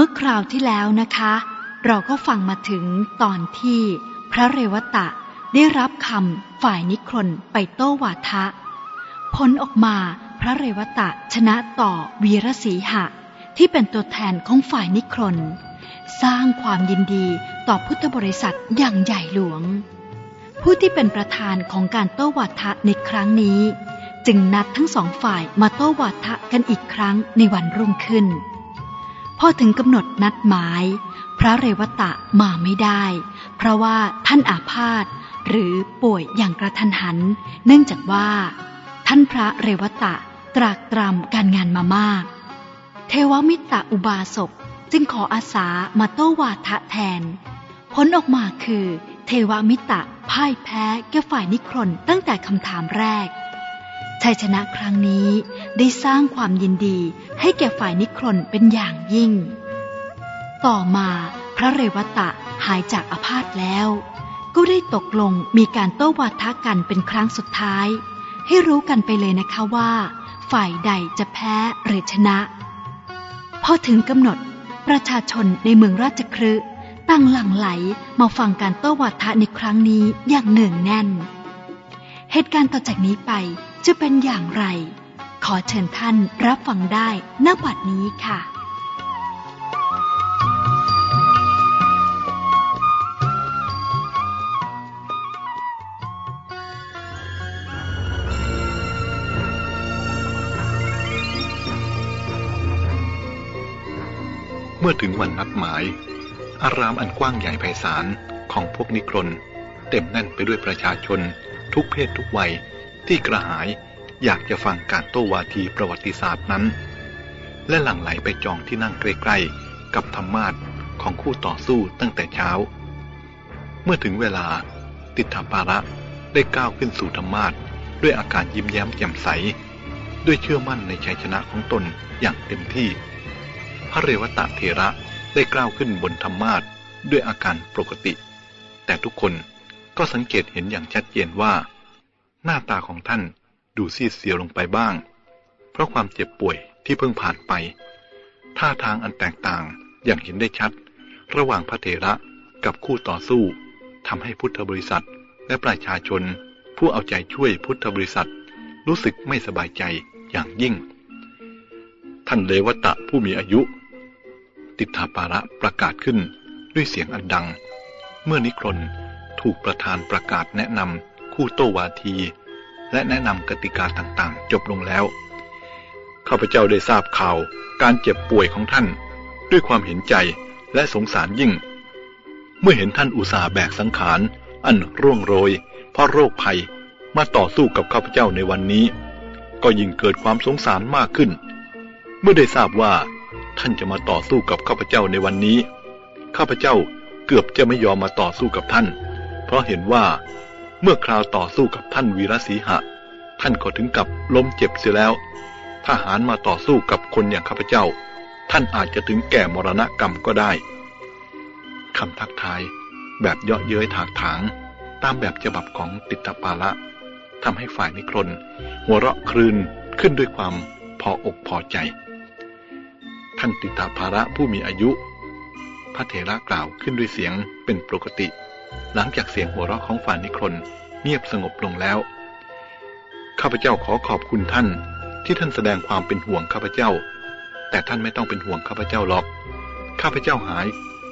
มื่อคราวที่แล้วนะคะ เราก็ฟังมาถึงตอนที่พระเรวตะได้รับคำฝ่ายนิครนไปโต้วาทะ ผลออกมาพระเรวตะชนะต่อวีรสีหะ ที่เป็นตัวแทนของฝ่ายนิครนสร้างความยินดีต่อพุทธบริษัทอย่างใหญ่หลวง ผู้ที่เป็นประธานของการโต้วาทะในครั้งนี้ จึงนัดทั้งสองฝ่ายมาโต้วาทะกันอีกครั้งในวันรุ่งขึ้น พอถึงกำหนดนัดหมาย พระเรวตะมาไม่ได้ เพราะว่าท่านอาพาธหรือป่วยอย่างกระทันหัน เนื่องจากว่า ท่านพระเรวตะตรากตรำการงานมามาก เทวมิตรอุบาสกจึงขออาสามาโต้วาทะแทน ผลออกมาคือ เทวมิตรพ่ายแพ้แก่ฝ่ายนิครนตั้งแต่คำถามแรก ชัยชนะครั้งนี้ได้สร้างความยินดีให้แก่ฝ่ายนิครนเป็นอย่างยิ่ง ต่อมาพระเรวตะหายจากอาพาธแล้ว ก็ได้ตกลงมีการโต้วาทะกันเป็นครั้งสุดท้าย ให้รู้กันไปเลยนะคะว่า ฝ่ายใดจะแพ้หรือชนะ พอถึงกำหนดประชาชนในเมืองราชครืตั้งหลั่งไหลมาฟังการโต้วาทะในครั้งนี้อย่างเนืองแน่น เหตุการณ์ต่อจากนี้ไป จะเป็นอย่างไร ขอเชิญท่านรับฟังได้ณบัดนี้ค่ะ เมื่อถึงวันนัดหมาย อารามอันกว้างใหญ่ไพศาลของพวกนิครนเต็มแน่นไปด้วยประชาชน ทุกเพศทุกวัย ที่กระหายอยากจะฟังการโต้วาทีประวัติศาสตร์นั้น และหลั่งไหลไปจองที่นั่งใกล้ๆกับธรรมาทของคู่ต่อสู้ตั้งแต่เช้า เมื่อถึงเวลาติดถาปาระได้ก้าวขึ้นสู่ธรรมาทด้วยอาการยิ้มแย้มแจ่มใส ด้วยเชื่อมั่นในชัยชนะของตนอย่างเต็มที่ พระเรวตะเถระได้กล้าวขึ้นบนธรรมาทด้วยอาการปกติ แต่ทุกคนก็สังเกตเห็นอย่างชัดเจนว่า หน้าตาของท่านดูซีดเซียวลงไปบ้าง เพราะความเจ็บป่วยที่เพิ่งผ่านไป ท่าทางอันแตกต่างอย่างเห็นได้ชัด ระหว่างพระเถระกับคู่ต่อสู้ทำให้พุทธบริษัทและประชาชน ผู้เอาใจช่วยพุทธบริษัท รู้สึกไม่สบายใจอย่างยิ่ง ท่านเลวตะผู้มีอายุ ติถาปาระประกาศขึ้นด้วยเสียงอันดัง เมื่อนิครนถูกประธานประกาศแนะนำ คู่โตวาที และแนะนำกติกาต่างๆ จบลงแล้ว ข้าพเจ้าได้ทราบข่าวการเจ็บป่วยของท่าน ด้วยความเห็นใจและสงสารยิ่ง เมื่อเห็นท่านอุตสาห์แบกสังขาร อันร่วงโรย เพราะโรคภัยมาต่อสู้กับข้าพเจ้าในวันนี้ ก็ยิ่งเกิดความสงสารมากขึ้น เมื่อได้ทราบว่า ท่านจะมาต่อสู้กับข้าพเจ้าในวันนี้ ข้าพเจ้าเกือบจะไม่ยอมมาต่อสู้กับท่าน เพราะเห็นว่า เมื่อคราวต่อสู้กับท่านวีรศีหะ ท่านก็ถึงกับล้มเจ็บเสียแล้วถ้าหารมาต่อสู้กับคนอย่างข้าพเจ้า ท่านอาจจะถึงแก่มรณกรรมก็ได้คำทักทายแบบเยาะเย้ยถากถาง ตามแบบฉบับของติตปาละทำให้ฝ่ายนิครนหัวเราะครืนขึ้นด้วยความพออกพอใจ ท่านติตาภาระผู้มีอายุ พระเถระกล่าวขึ้นด้วยเสียงเป็นปกติ หลังจากเสียงหัวเราะของฝ่านิครนเงียบสงบลงแล้ว ข้าพเจ้าขอขอบคุณท่านที่ท่านแสดงความเป็นห่วงข้าพเจ้า แต่ท่านไม่ต้องเป็นห่วงข้าพเจ้าหรอก ข้าพเจ้าหาย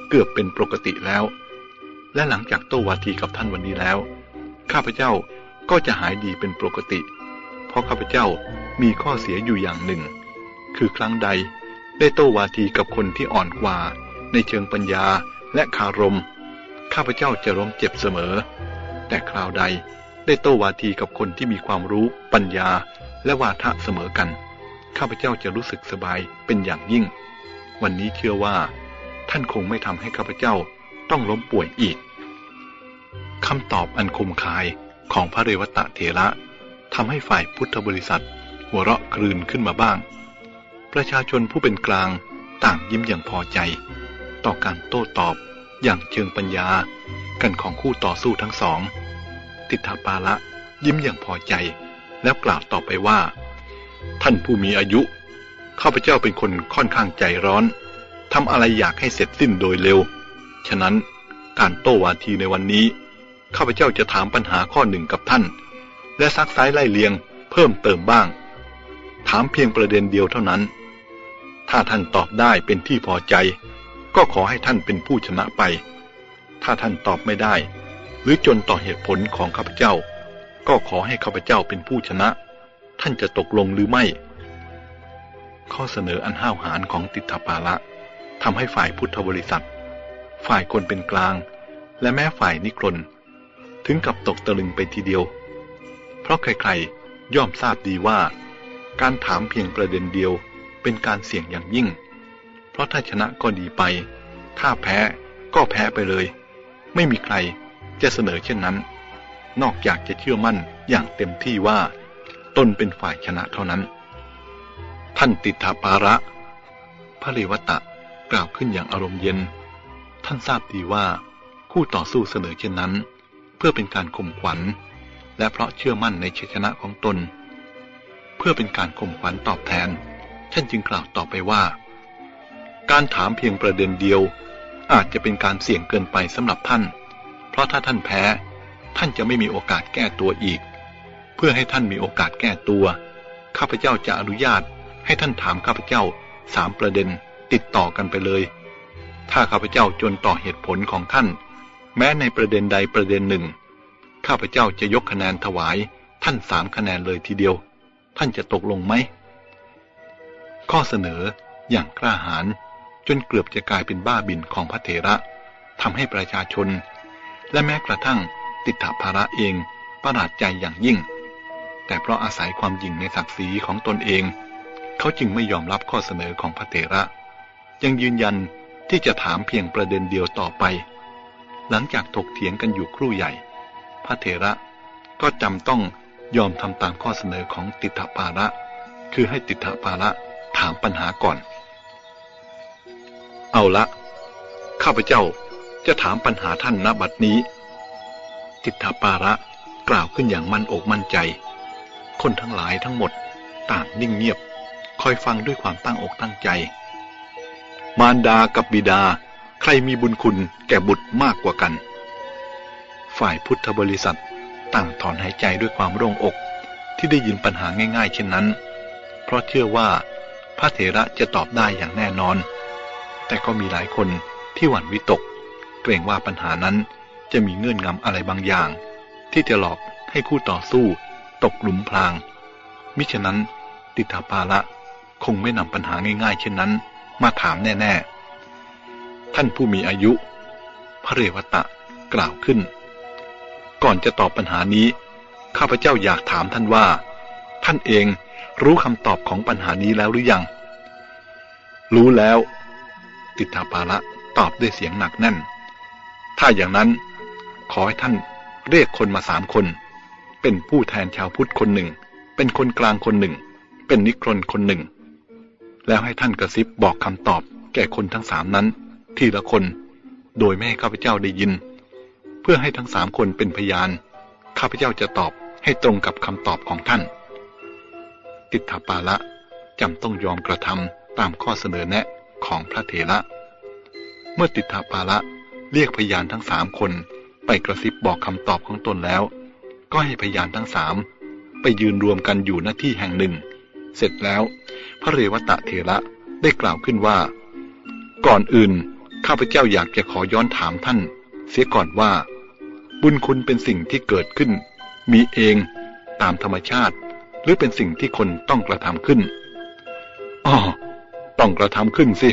เกือบเป็นปกติแล้ว และหลังจากโตวาทีกับท่านวันนี้แล้ว ข้าพเจ้าก็จะหายดีเป็นปกติ เพราะข้าพเจ้ามีข้อเสียอยู่อย่างหนึ่ง คือครั้งใดได้โตวาทีกับคนที่อ่อนกว่า ในเชิงปัญญาและคารม ข้าพเจ้าจะร้มเจ็บเสมอ แต่คราวใดได้โต้วาทีกับคนที่มีความรู้ ปัญญา และวาทะเสมอกัน ข้าพเจ้าจะรู้สึกสบายเป็นอย่างยิ่ง วันนี้เชื่อว่า ท่านคงไม่ทำให้ข้าพเจ้าต้องล้มป่วยอีกคำตอบอันคมคายของพระเรวตะเถระทำให้ฝ่ายพุทธบริษัท หัวเราะครืนขึ้นมาบ้าง ประชาชนผู้เป็นกลางต่างยิ้มอย่างพอใจ ต่อการโต้ตอบ อย่างเชิงปัญญา กันของคู่ต่อสู้ทั้งสอง ติถาปาละยิ้มอย่างพอใจ แล้วกล่าวต่อไปว่า ท่านผู้มีอายุข้าพเจ้าเป็นคนค่อนข้างใจร้อนทำอะไรอยากให้เสร็จสิ้นโดยเร็ว ฉะนั้นการโต้วาทีในวันนี้ข้าพเจ้าจะถามปัญหาข้อหนึ่งกับท่าน และซักไซ้ไล่เลียง เพิ่มเติมบ้าง ถามเพียงประเด็นเดียวเท่านั้น ถ้าท่านตอบได้เป็นที่พอใจ ก็ขอให้ท่านเป็นผู้ชนะไป ถ้าท่านตอบไม่ได้ หรือจนต่อเหตุผลของข้าพเจ้า ก็ขอให้ข้าพเจ้าเป็นผู้ชนะ ท่านจะตกลงหรือไม่ ข้อเสนออันห้าวหาญของติถปาละทำให้ฝ่ายพุทธบริษัท ฝ่ายคนเป็นกลาง และแม้ฝ่ายนิครนถึงกับตกตะลึงไปทีเดียว เพราะใครๆย่อมทราบดีว่า การถามเพียงประเด็นเดียวเป็นการเสี่ยงอย่างยิ่ง ราะถ้าชนะก็ดีไป ถ้าแพ้ก็แพ้ไปเลย ไม่มีใครจะเสนอเช่นนั้น นอกจากจะเชื่อมั่นอย่างเต็มที่ว่า ตนเป็นฝ่ายชนะเท่านั้น ท่านติถาปาระพระเรวตะกล่าวขึ้นอย่างอารมณ์เย็น ท่านทราบดีว่า คู่ต่อสู้เสนอเช่นนั้น เพื่อเป็นการข่มขวัญ และเพราะเชื่อมั่นในชัยชนะของตน เพื่อเป็นการข่มขวัญตอบแทนท่านจึงกล่าวต่อไปว่า การถามเพียงประเด็นเดียว อาจจะเป็นการเสี่ยงเกินไปสำหรับท่าน เพราะถ้าท่านแพ้ ท่านจะไม่มีโอกาสแก้ตัวอีก เพื่อให้ท่านมีโอกาสแก้ตัว ข้าพเจ้าจะอนุญาตให้ท่านถามข้าพเจ้าสามประเด็นติดต่อกันไปเลย ถ้าข้าพเจ้าจนต่อเหตุผลของท่าน แม้ในประเด็นใดประเด็นหนึ่ง ข้าพเจ้าจะยกคะแนนถวายท่านสามคะแนนเลยทีเดียว ท่านจะตกลงไหม ข้อเสนออย่างกล้าหาญ จนเกือบจะกลายเป็นบ้าบินของพระเถระทำให้ประชาชน และแม้กระทั่งติถภาระเองประหลาดใจอย่างยิ่ง แต่เพราะอาศัยความยิ่งในศักดิ์ศรีของตนเอง เขาจึงไม่ยอมรับข้อเสนอของพระเถระ ยังยืนยันที่จะถามเพียงประเด็นเดียวต่อไป หลังจากถกเถียงกันอยู่ครู่ใหญ่ พระเถระก็จำต้องยอมทำตามข้อเสนอของติถปาระ คือให้ติถปาระถามปัญหาก่อน เอาละ ข้าพเจ้าจะถามปัญหาท่านณบัดนี้ติตถปาระกล่าวขึ้นอย่างมั่นอกมั่นใจ คนทั้งหลายทั้งหมดต่างนิ่งเงียบ คอยฟังด้วยความตั้งอกตั้งใจ มารดากับบิดา ใครมีบุญคุณแก่บุตรมากกว่ากัน ฝ่ายพุทธบริษัทต่างถอนหายใจด้วยความโล่งอกที่ได้ยินปัญหาง่ายๆ เช่นนั้น เพราะเชื่อว่าพระเถระจะตอบได้อย่างแน่นอน แต่ก็มีหลายคนที่หวั่นวิตก เกรงว่าปัญหานั้นจะมีเงื่อนงำอะไรบางอย่าง ที่จะหลอกให้คู่ต่อสู้ ตกหลุมพราง มิฉะนั้น ติถาปาละคงไม่นำปัญหาง่ายๆ เช่นนั้น มาถามแน่ ๆ ท่านผู้มีอายุ พระเรวตะกล่าวขึ้น ก่อนจะตอบปัญหานี้ ข้าพเจ้าอยากถามท่านว่า ท่านเองรู้คำตอบของปัญหานี้แล้วหรือยัง รู้แล้ว ติถาปาละตอบด้วยเสียงหนักแน่น ถ้าอย่างนั้นขอให้ท่านเรียกคนมาสามคน เป็นผู้แทนชาวพุทธคนหนึ่ง เป็นคนกลางคนหนึ่ง เป็นนิครนคนหนึ่ง แล้วให้ท่านกระซิบบอกคำตอบ แก่คนทั้งสามนั้น ทีละคน โดยไม่ให้ข้าพเจ้าได้ยิน เพื่อให้ทั้งสามคนเป็นพยาน ข้าพเจ้าจะตอบให้ตรงกับคำตอบของท่าน ติถาปาละจำต้องยอมกระทำตามข้อเสนอแนะ ของพระเถระ เมื่อติดถาปาละเรียกพยานทั้งสามคนไปกระซิบบอกคำตอบของตนแล้ว ก็ให้พยานทั้งสามไปยืนรวมกันอยู่หน้าที่แห่งหนึ่ง เสร็จแล้ว พระเรวตะเถระได้กล่าวขึ้นว่า ก่อนอื่นข้าพเจ้าอยากจะขอย้อนถามท่าน เสียก่อนว่า บุญคุณเป็นสิ่งที่เกิดขึ้น มีเองตามธรรมชาติ หรือเป็นสิ่งที่คนต้องกระทำขึ้นอ๋อ ต้องกระทำขึ้นสิ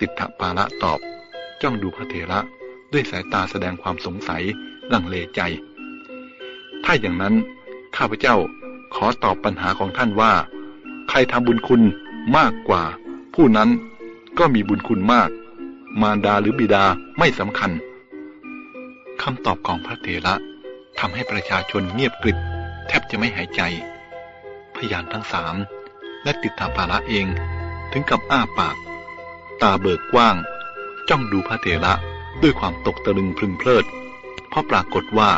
ติถปาละตอบ จ้องดูพระเถระด้วยสายตาแสดงความสงสัยลังเลใจ ถ้าอย่างนั้น ข้าพเจ้าขอตอบปัญหาของท่านว่า ใครทำบุญคุณมากกว่า ผู้นั้นก็มีบุญคุณมาก มารดาหรือบิดาไม่สำคัญคำตอบของพระเถระทำให้ประชาชนเงียบกริบ แทบจะไม่หายใจ พยานทั้งสามและติดตาภาระเอง ถึงกับอ้าปาก ตาเบิกกว้าง จ้องดูพระเถระด้วยความตกตะลึงพึงเพลิด เพราะปรากฏว่า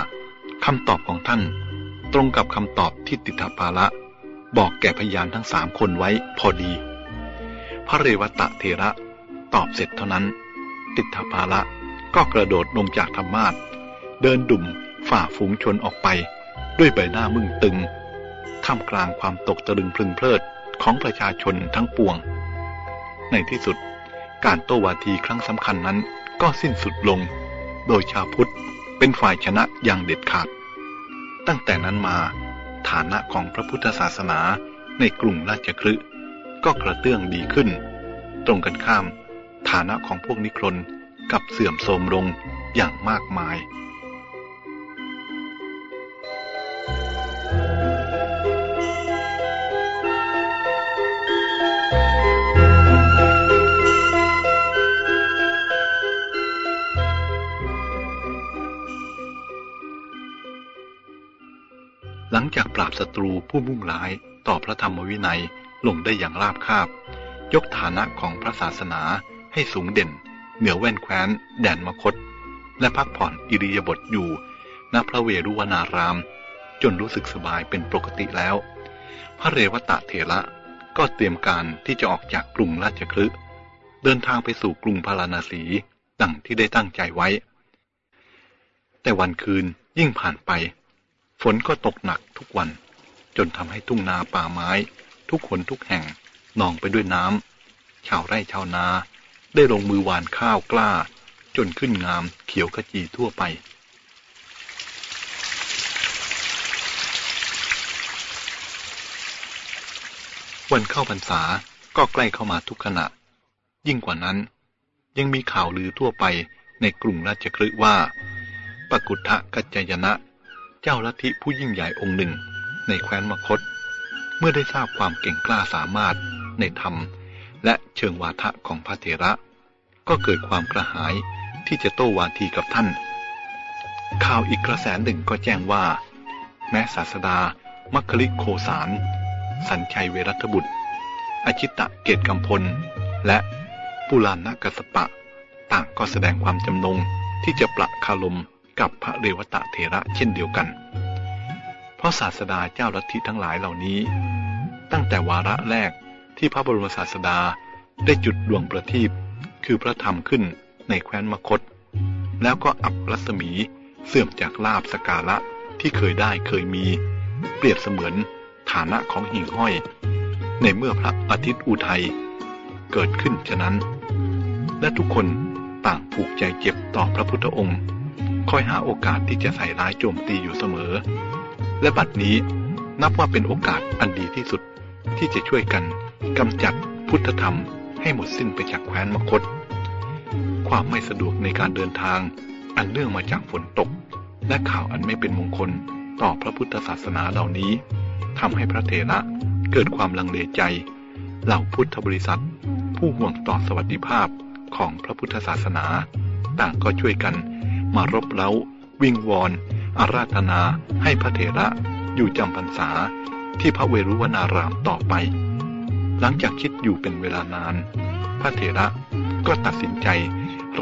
คำตอบของท่าน ตรงกับคำตอบที่ติถาภาระบอกแก่พยานทั้งสามคนไว้พอดี พระเรวตะเทระตอบเสร็จเท่านั้น ติถภาละก็กระโดดลงจากธรรมาสเดินดุ่มฝ่าฝูงชนออกไป ด้วยใบหน้ามึงตึงท่ามกลางความตกตะลึงพลึงเพลิดของประชาชนทั้งปวง ในที่สุด การโต้วาทีครั้งสำคัญนั้นก็สิ้นสุดลง โดยชาวพุทธเป็นฝ่ายชนะอย่างเด็ดขาด ตั้งแต่นั้นมา ฐานะของพระพุทธศาสนาในกรุงราชคฤห์ก็กระเตื้องดีขึ้น ตรงกันข้าม ฐานะของพวกนิครนกับเสื่อมโทรมลงอย่างมากมาย จากปราบศัตรูผู้มุ่งร้ายต่อพระธรรมวินัยลงได้อย่างราบคาบ ยกฐานะของพระศาสนาให้สูงเด่น เหนือแว่นแคว้น แดนมคต และพักผ่อนอิริยาบถอยู่ณพระเวรุวนาราม จนรู้สึกสบายเป็นปกติแล้ว พระเรวตะเถระก็เตรียมการที่จะออกจากกรุงราชคลึเดินทางไปสู่กรุงพาราณสีดังที่ได้ตั้งใจไว้ แต่วันคืนยิ่งผ่านไป ฝนก็ตกหนักทุกวัน จนทำให้ทุ่งนาป่าไม้ ทุกคนทุกแห่งนองไปด้วยน้ำชาวไร่ชาวนา ได้ลงมือหวานข้าวกล้า จนขึ้นงามเขียวขจีทั่วไป วันเข้าพรรษาก็ใกล้เข้ามาทุกขณะ ยิ่งกว่านั้น ยังมีข่าวลือทั่วไปในกรุงราชคฤห์ว่าปกุทะกัจจยนะ เจ้าลัทธิผู้ยิ่งใหญ่องค์หนึ่ง ในแคว้นมคต เมื่อได้ทราบความเก่งกล้าสามารถในธรรม และเชิงวาทะของพระเถระ ก็เกิดความกระหายที่จะโต้วาทีกับท่าน ข่าวอีกกระแสหนึ่งก็แจ้งว่า แม้ศาสดามัคคลิโคสาร สัญชัยเวรัตบุตร อชิตะเกตกำพล และปุลานกัสปะ ต่างก็แสดงความจำนงที่จะประคารม กับพระเรวตะเถระเช่นเดียวกัน เพราะศาสดาเจ้าลัทธิทั้งหลายเหล่านี้ ตั้งแต่วาระแรกที่พระบรมศาสดาได้จุดดวงประทีปคือพระธรรมขึ้นในแคว้นมคต แล้วก็อับรัศมีเสื่อมจากลาบสกาละที่เคยได้เคยมี เปรียบเสมือนฐานะของหิ่งห้อย ในเมื่อพระอาทิตย์อุทัยเกิดขึ้นฉะนั้น และทุกคนต่างผูกใจเจ็บต่อพระพุทธองค์ คอยหาโอกาสที่จะใส่ร้ายโจมตีอยู่เสมอ และบัดนี้นับว่าเป็นโอกาสอันดีที่สุดที่จะช่วยกันกำจัดพุทธธรรมให้หมดสิ้นไปจากแคว้นมคต ความไม่สะดวกในการเดินทาง อันเนื่องมาจากฝนตก และข่าวอันไม่เป็นมงคลต่อพระพุทธศาสนาเหล่านี้ทำให้พระเถระเกิดความลังเลใจ เหล่าพุทธบริษัท ผู้ห่วงต่อสวัสดิภาพของพระพุทธศาสนา ต่างก็ช่วยกัน มารบเร้า วิงวอน อาราธนา ให้พระเถระ อยู่จำพรรษาที่พระเวรุวนารามต่อไป หลังจากคิดอยู่เป็นเวลานาน พระเถระก็ตัดสินใจ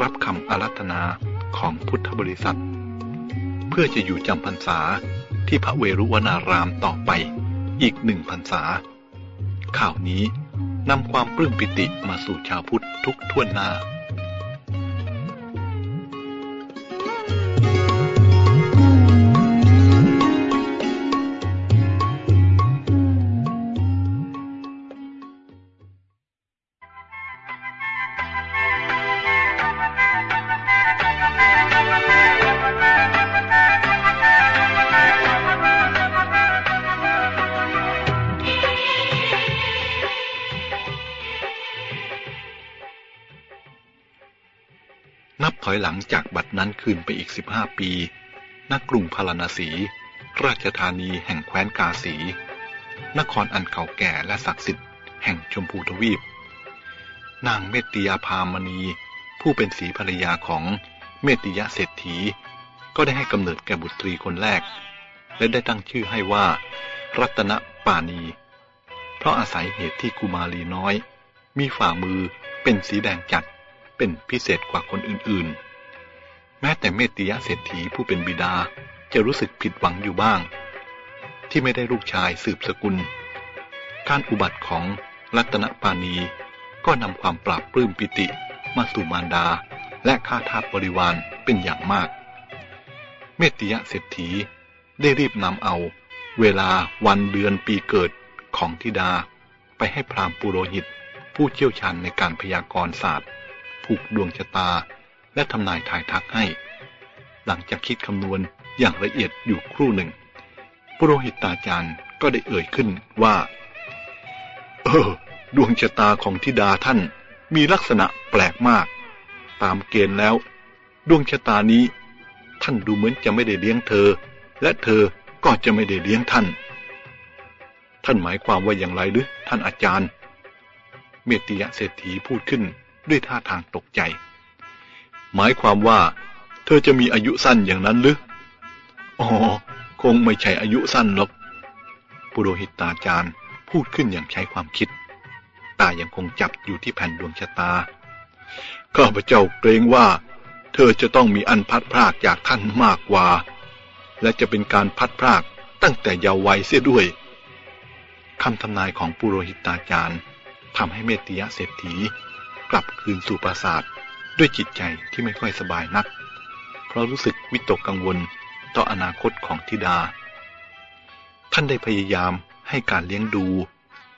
รับคำอาราธนาของพุทธบริษัท เพื่อจะอยู่จำพรรษาที่พระเวรุวนารามต่อไปอีกหนึ่งพรรษา ข่าวนี้นำความปลื้มปิติมาสู่ชาวพุทธทุกท่วนหน้า หลังจากบัดนั้นคืนไปอีกสิบห้าปีณกกรุงพาราณสี ราชธานีแห่งแคว้นกาสี นครอันเก่าแก่และศักดิ์สิทธิ์แห่งชมพูทวีป นางเมติยาพามณี ผู้เป็นสีภรรยาของเมตติยะเศรษฐี ก็ได้ให้กำเนิดแก่บุตรีคนแรก และได้ตั้งชื่อให้ว่า รัตนปานี เพราะอาศัยเหตุที่กุมารีน้อย มีฝ่ามือเป็นสีแดงจัด เป็นพิเศษกว่าคนอื่นๆ แม้แต่เมติยะเศรษฐีผู้เป็นบิดาจะรู้สึกผิดหวังอยู่บ้าง ที่ไม่ได้ลูกชายสืบสกุล การอุบัติของรัตนปานีก็นำความปราบปลื้มปิติ มาสู่มารดา และข้าทาสบริวารเป็นอย่างมาก เมติยะเศรษฐีได้รีบนำเอา เวลาวันเดือนปีเกิดของธิดา ไปให้พราหมณ์ปุโรหิต ผู้เชี่ยวชาญในการพยากรณ์ศาสตร์ ผูกดวงชะตา และทำนายทายทักให้ หลังจากคิดคำนวณอย่างละเอียดอยู่ครู่หนึ่งปุโรหิตตาจารย์ก็ได้เอ่ยขึ้นว่า เออ ดวงชะตาของธิดาท่านมีลักษณะแปลกมาก ตามเกณฑ์แล้ว ดวงชะตานี้ ท่านดูเหมือนจะไม่ได้เลี้ยงเธอ และเธอก็จะไม่ได้เลี้ยงท่าน ท่านหมายความว่าอย่างไรหรือท่านอาจารย์ เมติยะเศรษฐีพูดขึ้นด้วยท่าทางตกใจ หมายความว่า เธอจะมีอายุสั้นอย่างนั้นหรือ อ๋อ คงไม่ใช่อายุสั้นหรอกปุโรหิตตาจารย์พูดขึ้นอย่างใช้ความคิด ตายังคงจับอยู่ที่แผ่นดวงชะตา ข้าพเจ้าเกรงว่า เธอจะต้องมีอันพัดพรากจากท่านมากกว่า และจะเป็นการพัดพรากตั้งแต่เยาว์วัยเสียด้วยคำทำนายของปุโรหิตตาจารย์ทำให้เมติยะเศรษฐีกลับคืนสู่ปราสาท ด้วยจิตใจที่ไม่ค่อยสบายนัก เพราะรู้สึกวิตกกังวลต่ออนาคตของธิดา ท่านได้พยายามให้การเลี้ยงดู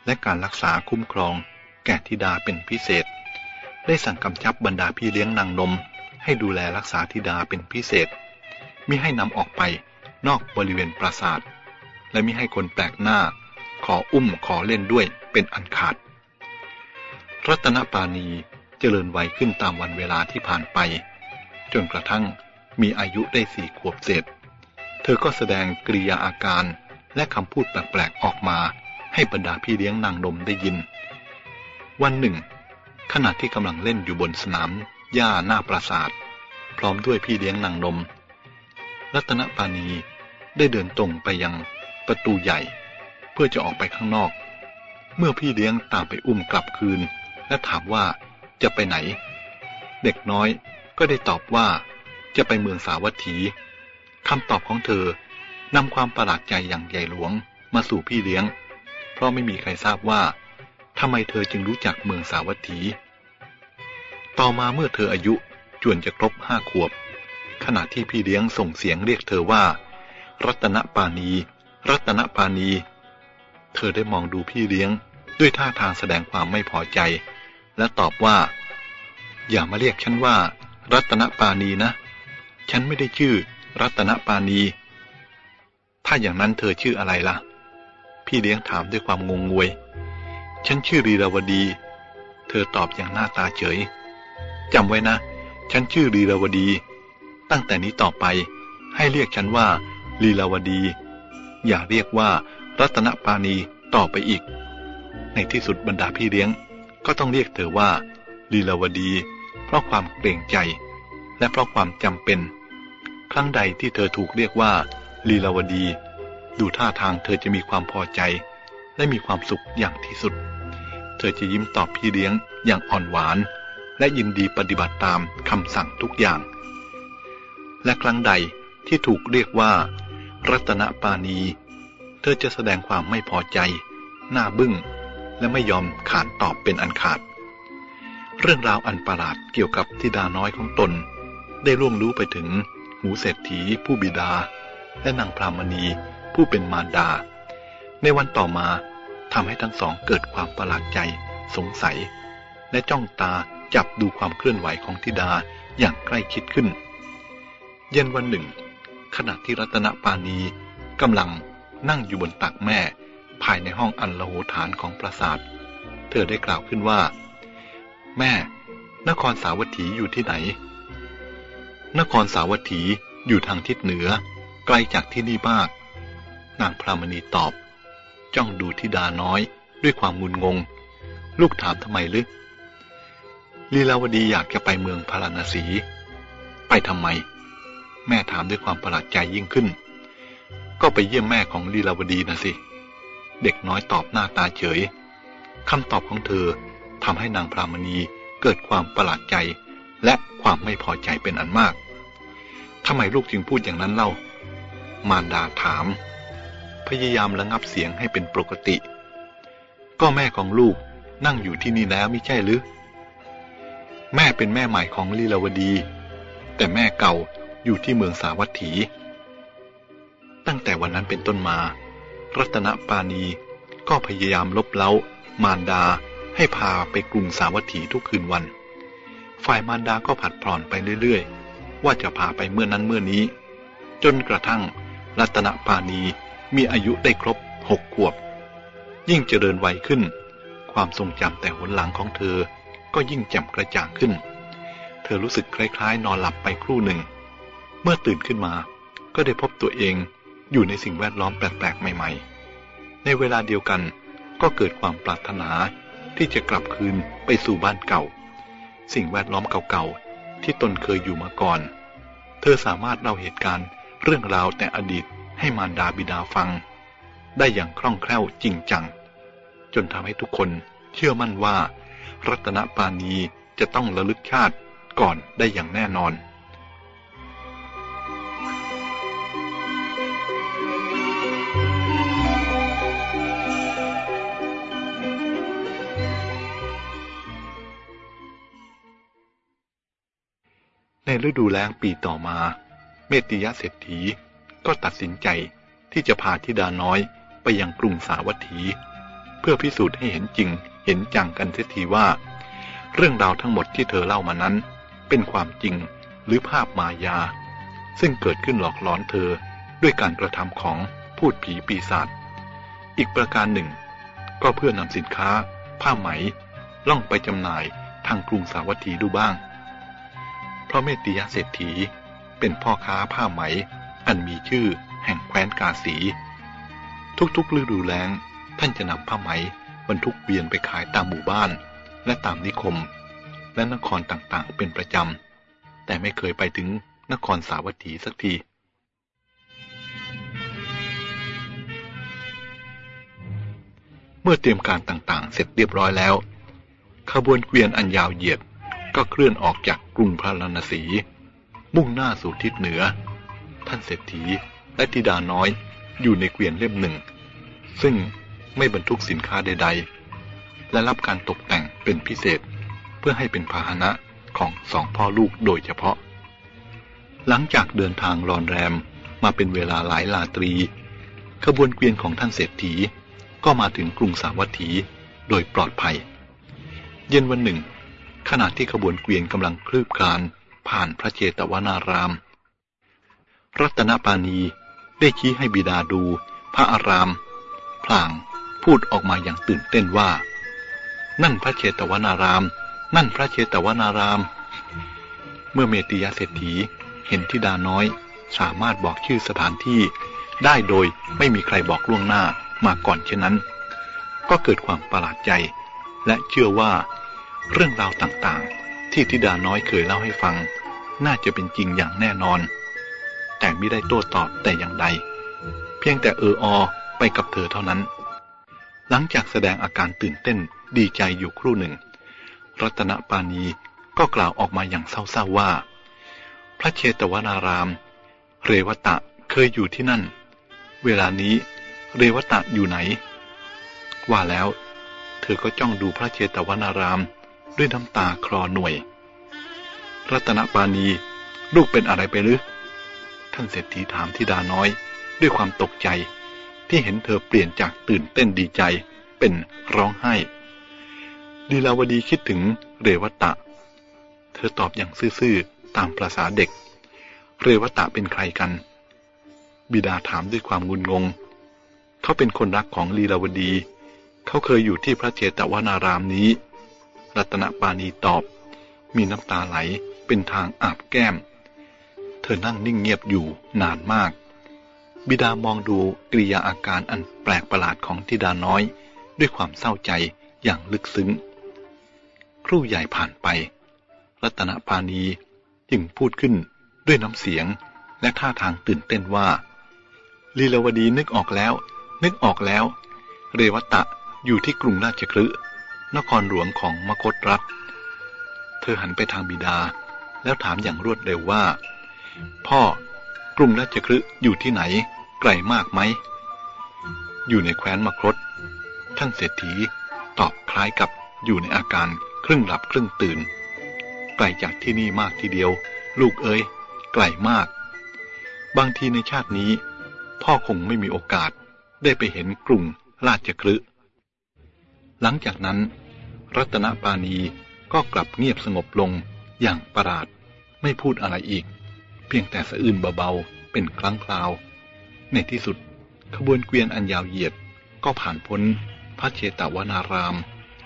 และการรักษาคุ้มครอง แก่ธิดาเป็นพิเศษ ได้สั่งกำชับบรรดาพี่เลี้ยงนางนม ให้ดูแลรักษาธิดาเป็นพิเศษ มิให้นำออกไปนอกบริเวณปราสาท และมิให้คนแปลกหน้า ขออุ้มขอเล่นด้วยเป็นอันขาด รัตนปาณี เจริญวัยขึ้นตามวันเวลาที่ผ่านไป จนกระทั่งมีอายุได้สี่ขวบเศษ เธอก็แสดงกริยาอาการและคำพูดแปลกๆออกมาให้บรรดาพี่เลี้ยงนางนมได้ยิน วันหนึ่ง ขณะที่กำลังเล่นอยู่บนสนามหญ้าหน้าปราสาท พร้อมด้วยพี่เลี้ยงนางนม รัตนปานีได้เดินตรงไปยังประตูใหญ่ เพื่อจะออกไปข้างนอก เมื่อพี่เลี้ยงตามไปอุ้มกลับคืน และถามว่า จะไปไหน เด็กน้อยก็ได้ตอบว่าจะไปเมืองสาวัตถีคำตอบของเธอนำความประหลาดใจอย่างใหญ่หลวงมาสู่พี่เลี้ยง เพราะไม่มีใครทราบว่าทำไมเธอจึงรู้จักเมืองสาวัตถี ต่อมาเมื่อเธออายุจวนจะครบห้าขวบ ขณะที่พี่เลี้ยงส่งเสียงเรียกเธอว่า รัตนปานี รัตนปานี เธอได้มองดูพี่เลี้ยงด้วยท่าทางแสดงความไม่พอใจ และตอบว่า อย่ามาเรียกฉันว่า รัตนปานีนะ ฉันไม่ได้ชื่อ รัตนปานี ถ้าอย่างนั้นเธอชื่ออะไรล่ะ พี่เลี้ยงถามด้วยความงงงวย ฉันชื่อรีราวดี เธอตอบอย่างหน้าตาเฉยจำไว้นะ ฉันชื่อรีราวดี ตั้งแต่นี้ต่อไป ให้เรียกฉันว่าลีลาวดี อย่าเรียกว่า รัตนปานีต่อไปอีก ในที่สุดบรรดาพี่เลี้ยง ก็ต้องเรียกเธอว่า ลีลาวดี เพราะความเกรงใจ และเพราะความจำเป็น ครั้งใดที่เธอถูกเรียกว่า ลีลาวดี ดูท่าทางเธอจะมีความพอใจ และมีความสุขอย่างที่สุด เธอจะยิ้มตอบพี่เลี้ยงอย่างอ่อนหวาน และยินดีปฏิบัติตามคำสั่งทุกอย่าง และครั้งใดที่ถูกเรียกว่า รัตนปานี เธอจะแสดงความไม่พอใจ หน้าบึ้ง และไม่ยอมขานตอบเป็นอันขาด เรื่องราวอันประหลาดเกี่ยวกับธิดาน้อยของตน ได้ล่วงรู้ไปถึงหูเศรษฐีผู้บิดา และนางพรามณีผู้เป็นมารดา ในวันต่อมาทำให้ทั้งสองเกิดความประหลาดใจสงสัย และจ้องตาจับดูความเคลื่อนไหวของธิดาอย่างใกล้ชิดขึ้น เย็นวันหนึ่ง ขณะที่รัตนปานีกำลังนั่งอยู่บนตักแม่ ภายในห้องอันละโหฐานของปราสาท เธอได้กล่าวขึ้นว่า แม่ นครสาวัตถีอยู่ที่ไหน นครสาวัตถีอยู่ทางทิศเหนือ ไกลจากที่นี่มาก นางพรามณีตอบ จ้องดูทิดาน้อยด้วยความงุนงง ลูกถามทำไมลึกลีลาวดีอยากจะไปเมืองพาราณสี ไปทำไม แม่ถามด้วยความประหลาดใจยิ่งขึ้น ก็ไปเยี่ยมแม่ของลีลาวดีนะสิ เด็กน้อยตอบหน้าตาเฉยคำตอบของเธอทำให้นางพรามณีเกิดความประหลาดใจ และความไม่พอใจเป็นอันมากทำไมลูกจึงพูดอย่างนั้นเล่า มารดาถาม พยายามระงับเสียงให้เป็นปกติ ก็แม่ของลูกนั่งอยู่ที่นี่แล้วไม่ใช่หรือ แม่เป็นแม่ใหม่ของลีลาวดี แต่แม่เก่าอยู่ที่เมืองสาวัตถี ตั้งแต่วันนั้นเป็นต้นมา รัตนปานีก็พยายามลบเล้ามารดาให้พาไปกรุงสาวัตถีทุกคืนวัน ฝ่ายมารดาก็ผัดผ่อนไปเรื่อยๆ ว่าจะพาไปเมื่อนั้นเมื่อนี้ จนกระทั่งรัตนปานีมีอายุได้ครบหกขวบ ยิ่งเจริญวัยขึ้น ความทรงจำแต่หนหลังของเธอก็ยิ่งแจ่มกระจ่างขึ้น เธอรู้สึกคล้ายๆ นอนหลับไปครู่หนึ่ง เมื่อตื่นขึ้นมาก็ได้พบตัวเอง อยู่ในสิ่งแวดล้อมแปลกๆ ใหม่ๆ ในเวลาเดียวกันก็เกิดความปรารถนาที่จะกลับคืนไปสู่บ้านเก่า สิ่งแวดล้อมเก่าๆ ที่ตนเคยอยู่มาก่อน เธอสามารถเล่าเหตุการณ์เรื่องราวแต่อดีตให้มารดาบิดาฟัง ได้อย่างคล่องแคล่วจริงจัง จนทำให้ทุกคนเชื่อมั่นว่า รัตนปานีจะต้องระลึกชาติก่อนได้อย่างแน่นอน ในฤดูแล้งปีต่อมา เมติยะเศรษฐีก็ตัดสินใจที่จะพาธิดาน้อยไปยังกรุงสาวัตถี เพื่อพิสูจน์ให้เห็นจริงเห็นจังกันเสียทีว่า เรื่องราวทั้งหมดที่เธอเล่ามานั้น เป็นความจริงหรือภาพมายา ซึ่งเกิดขึ้นหลอกหลอนเธอด้วยการกระทำของพูดผีปีศาจอีกประการหนึ่ง ก็เพื่อนำสินค้า ผ้าไหม ล่องไปจำหน่ายทางกรุงสาวัตถีดูบ้าง พราะเมติยเศรษฐี เป็นพ่อค้าผ้าไหม อันมีชื่อแห่งแคว้นกาสี ทุกๆฤดูแล้ง ท่านจะนำผ้าไหมบรรทุกเวียนไปขายตามหมู่บ้าน และตามนิคม และนครต่างๆ เป็นประจำ แต่ไม่เคยไปถึงนครสาวัตถีสักทีเมื่อเตรียมการต่างๆ เสร็จเรียบร้อยแล้ว ขบวนเกวียนอันยาวเหยียด ก็เคลื่อนออกจากกรุงพระราณสี มุ่งหน้าสู่ทิศเหนือ ท่านเศรษฐีและธิดาน้อยอยู่ในเกวียนเล่มหนึ่ง ซึ่งไม่บรรทุกสินค้าใด ๆ และรับการตกแต่งเป็นพิเศษเพื่อให้เป็นพาหนะของสองพ่อลูกโดยเฉพาะ หลังจากเดินทางรอนแรมมาเป็นเวลาหลายลาตรี ขบวนเกวียนของท่านเศรษฐีก็มาถึงกรุงสาวัตถีโดยปลอดภัย เย็นวันหนึ่ง ขณะที่ขบวนเกวียนกำลังคลืบคลานผ่านพระเจตวนาราม รัตนปานีได้ชี้ให้บิดาดูพระอาราม พลางพูดออกมาอย่างตื่นเต้นว่า นั่นพระเชตวนาราม นั่นพระเชตวนาราม เมื่อเมติยาเศรษฐีเห็นทิดาน้อยสามารถบอกชื่อสถานที่ ได้โดยไม่มีใครบอกล่วงหน้ามาก่อนเช่นนั้น ก็เกิดความประหลาดใจ และเชื่อว่า เรื่องราวต่างๆ ที่ทิดาน้อยเคยเล่าให้ฟัง น่าจะเป็นจริงอย่างแน่นอน แต่ไม่ได้โต้ตอบแต่อย่างใด เพียงแต่เอออไปกับเธอเท่านั้น หลังจากแสดงอาการตื่นเต้นดีใจอยู่ครู่หนึ่ง รัตนปานีก็กล่าวออกมาอย่างเศร้าๆว่า พระเชตวนาราม เรวตะเคยอยู่ที่นั่น เวลานี้เรวตะอยู่ไหน ว่าแล้ว เธอก็จ้องดูพระเชตวนาราม ด้วยน้ำตาคลอหน่วย รัตนปานีลูกเป็นอะไรไปหรือ ท่านเศรษฐีถามธิดาน้อย ด้วยความตกใจ ที่เห็นเธอเปลี่ยนจากตื่นเต้นดีใจ เป็นร้องไห้ลีลาวดีคิดถึงเรวตะ เธอตอบอย่างซื่อๆตามประษาเด็ก เรวตะเป็นใครกัน บิดาถามด้วยความงุนงง เขาเป็นคนรักของลีลาวดี เขาเคยอยู่ที่พระเจตวนารามนี้ รัตนปานีตอบ มีน้ำตาไหลเป็นทางอาบแก้ม เธอนั่งนิ่งเงียบอยู่นานมาก บิดามองดูกริยาอาการอันแปลกประหลาดของธิดาน้อย ด้วยความเศร้าใจอย่างลึกซึ้ง ครู่ใหญ่ผ่านไป รัตนปานีจึงพูดขึ้นด้วยน้ำเสียงและท่าทางตื่นเต้นว่า ลีลาวดีนึกออกแล้ว นึกออกแล้ว เรวตะอยู่ที่กรุงราชคฤห์ นครหลวงของมคตรัฐ เธอหันไปทางบิดา แล้วถามอย่างรวดเร็วว่า พ่อกรุงราชคฤห์อยู่ที่ไหน ไกลมากไหม อยู่ในแคว้นมคตท่านเศรษฐีตอบคล้ายกับอยู่ในอาการครึ่งหลับครึ่งตื่น ไกลจากที่นี่มากทีเดียว ลูกเอ้ยไกลมาก บางทีในชาตินี้ พ่อคงไม่มีโอกาสได้ไปเห็นกรุงราชคลึหลังจากนั้น รัตนปานีก็กลับเงียบสงบลงอย่างประหลาดไม่พูดอะไรอีก เพียงแต่สะอื้นเบาๆ เป็นครั้งคราว ในที่สุดขบวนเกวียนอันยาวเหยียดก็ผ่านพ้นพระเชตวนาราม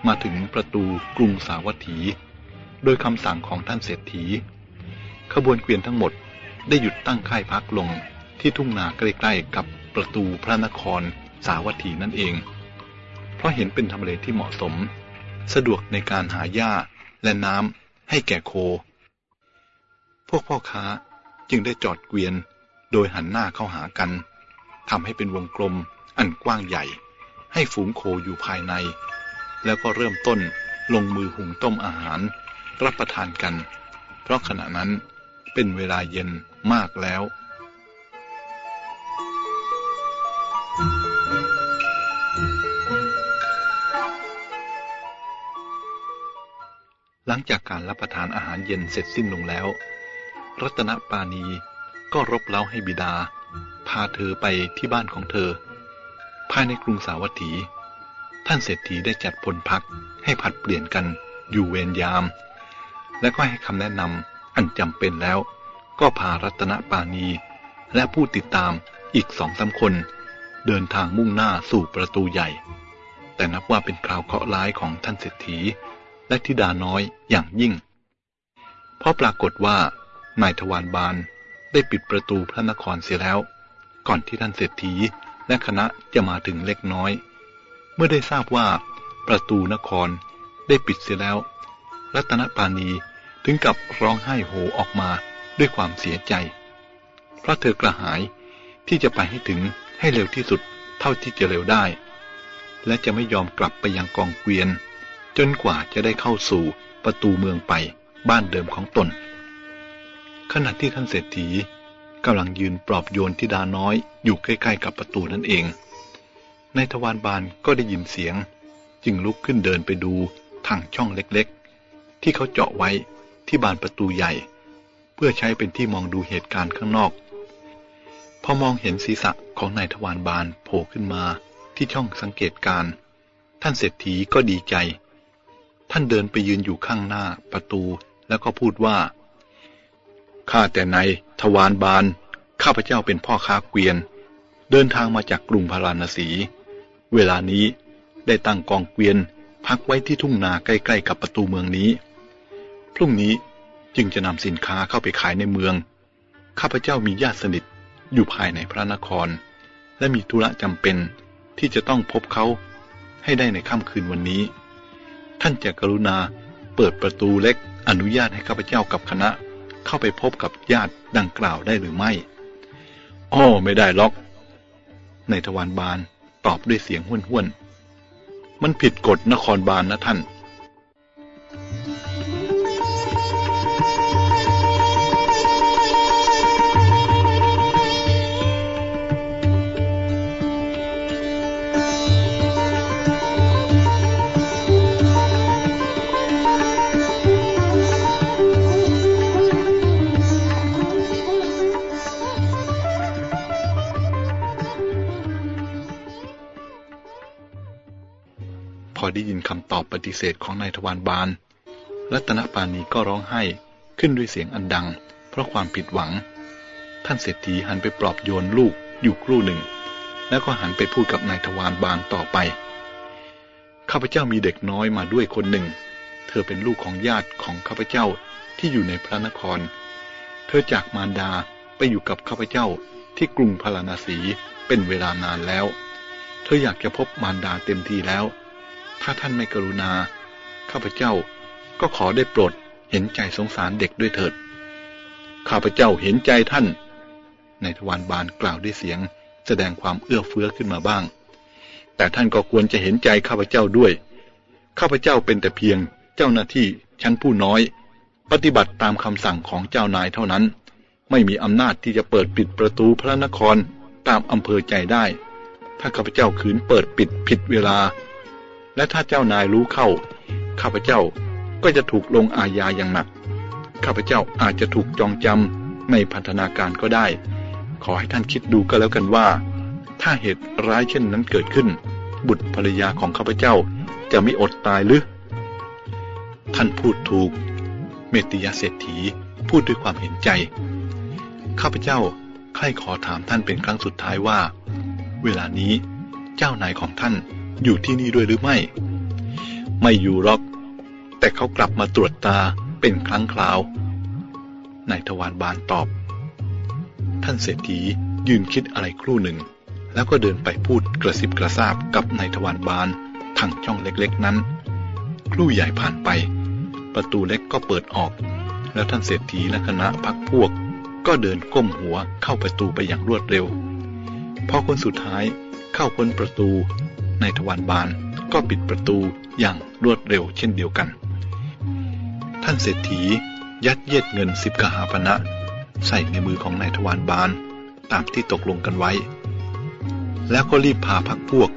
มาถึงประตูกรุงสาวัตถี โดยคำสั่งของท่านเศรษฐี ขบวนเกวียนทั้งหมดได้หยุดตั้งค่ายพักลงที่ทุ่งนาใกล้ๆกับประตูพระนครสาวัตถีนั่นเอง เพราะเห็นเป็นทำเลที่เหมาะสม สะดวกในการหาหญ้าและน้ำให้แก่โค พวกพ่อค้าจึงได้จอดเกวียนโดยหันหน้าเข้าหากันทำให้เป็นวงกลมอันกว้างใหญ่ ให้ฝูงโคอยู่ภายใน แล้วก็เริ่มต้นลงมือหุงต้มอาหาร รับประทานกัน เพราะขณะนั้นเป็นเวลาเย็นมากแล้ว หลังจากการรับประทานอาหารเย็นเสร็จสิ้นลงแล้ว รัตนปานีก็รบเล้าให้บิดา พาเธอไปที่บ้านของเธอ ภายในกรุงสาวัตถี ท่านเศรษฐีได้จัดพลพักให้ผัดเปลี่ยนกันอยู่เวรยาม และก็ให้คำแนะนำอันจำเป็นแล้ว ก็พารัตนปานีและผู้ติดตามอีกสองสาคน เดินทางมุ่งหน้าสู่ประตูใหญ่ แต่นับว่าเป็นคราวเคราะห์ร้ายของท่านเศรษฐี และธิดาน้อยอย่างยิ่ง เพราะปรากฏว่านายทวารบาลได้ปิดประตูพระนครเสียแล้ว ก่อนที่ท่านเศรษฐีและคณะจะมาถึงเล็กน้อย เมื่อได้ทราบว่าประตูนครได้ปิดเสียแล้ว รัตนปานีถึงกับร้องไห้โหออกมาด้วยความเสียใจ เพราะเธอกระหายที่จะไปให้ถึงให้เร็วที่สุดเท่าที่จะเร็วได้ และจะไม่ยอมกลับไปยังกองเกวียน จนกว่าจะได้เข้าสู่ประตูเมืองไปบ้านเดิมของตน ขณะที่ท่านเศรษฐีกำลังยืนปลอบโยนทิดาน้อยอยู่ใกล้ๆกับประตูนั่นเอง ในทวารบานก็ได้ยินเสียง จึงลุกขึ้นเดินไปดูทางช่องเล็กๆ ที่เขาเจาะไว้ที่บานประตูใหญ่ เพื่อใช้เป็นที่มองดูเหตุการณ์ข้างนอก พอมองเห็นศีรษะของนายทวารบานโผล่ขึ้นมาที่ช่องสังเกตการ ท่านเศรษฐีก็ดีใจ ท่านเดินไปยืนอยู่ข้างหน้าประตูแล้วก็พูดว่า ข้าแต่ในทวารบานข้าพเจ้าเป็นพ่อค้าเกวียน เดินทางมาจากกรุงพาราณสี เวลานี้ได้ตั้งกองเกวียนพักไว้ที่ทุ่งนาใกล้ๆกับประตูเมืองนี้ พรุ่งนี้จึงจะนำสินค้าเข้าไปขายในเมือง ข้าพเจ้ามีญาติสนิทอยู่ภายในพระนคร และมีธุระจำเป็นที่จะต้องพบเขาให้ได้ในค่ำคืนวันนี้ ท่านจะกรุณาเปิดประตูเล็กอนุญาตให้ข้าพเจ้ากับคณะ เข้าไปพบกับญาติดังกล่าวได้หรือไม่อ้อไม่ได้ล็อก ในทวารบานตอบด้วยเสียงห้วนห้วนมันผิดกฎนครบาลนนะท่าน ยินคำตอบปฏิเสธของนายทวารบาล รัตนปานีก็ร้องไห้ขึ้นด้วยเสียงอันดัง เพราะความผิดหวัง ท่านเศรษฐีหันไปปลอบโยนลูกอยู่ครู่หนึ่ง แล้วก็หันไปพูดกับนายทวารบาลต่อไป ข้าพเจ้ามีเด็กน้อยมาด้วยคนหนึ่ง เธอเป็นลูกของญาติของข้าพเจ้าที่อยู่ในพระนคร เธอจากมารดาไปอยู่กับข้าพเจ้าที่กรุงพาราณสีเป็นเวลานานแล้ว เธออยากจะพบมารดาเต็มทีแล้ว ถ้าท่านไม่กรุณา ข้าพเจ้าก็ขอได้โปรดเห็นใจสงสารเด็กด้วยเถิด ข้าพเจ้าเห็นใจท่าน ในทวารบานกล่าวด้วยเสียง แสดงความเอื้อเฟื้อขึ้นมาบ้าง แต่ท่านก็ควรจะเห็นใจข้าพเจ้าด้วย ข้าพเจ้าเป็นแต่เพียงเจ้าหน้าที่ชั้นผู้น้อย ปฏิบัติตามคำสั่งของเจ้านายเท่านั้น ไม่มีอำนาจที่จะเปิดปิดประตูพระนครตามอำเภอใจได้ ถ้าข้าพเจ้าขืนเปิดปิดผิดเวลา และถ้าเจ้านายรู้เข้า ข้าพเจ้าก็จะถูกลงอาญาอย่างหนัก ข้าพเจ้าอาจจะถูกจองจำในพันธนาการก็ได้ ขอให้ท่านคิดดูก็แล้วกันว่า ถ้าเหตุร้ายเช่นนั้นเกิดขึ้น บุตรภรรยาของข้าพเจ้าจะไม่อดตายหรือ ท่านพูดถูก เมติยาเศรษฐีพูดด้วยความเห็นใจ ข้าพเจ้าใครขอถามท่านเป็นครั้งสุดท้ายว่า เวลานี้เจ้านายของท่าน อยู่ที่นี่ด้วยหรือไม่ ไม่อยู่หรอก แต่เขากลับมาตรวจตาเป็นครั้งคราวนายทวารบานตอบ ท่านเศรษฐียืนคิดอะไรครู่หนึ่ง แล้วก็เดินไปพูดกระซิบกระซาบกับนายทวารบานทางช่องเล็กๆนั้น ครู่ใหญ่ผ่านไป ประตูเล็กก็เปิดออก แล้วท่านเศรษฐีและคณะพักพวก ก็เดินก้มหัวเข้าประตูไปอย่างรวดเร็วพอคนสุดท้ายเข้าพ้นประตู นายทวารบานก็ปิดประตูอย่างรวดเร็วเช่นเดียวกัน ท่านเศรษฐียัดเยียดเงินสิบกหาพนะ ใส่ในมือของนายทวารบานตามที่ตกลงกันไว้ แล้วก็รีบพาพักพวก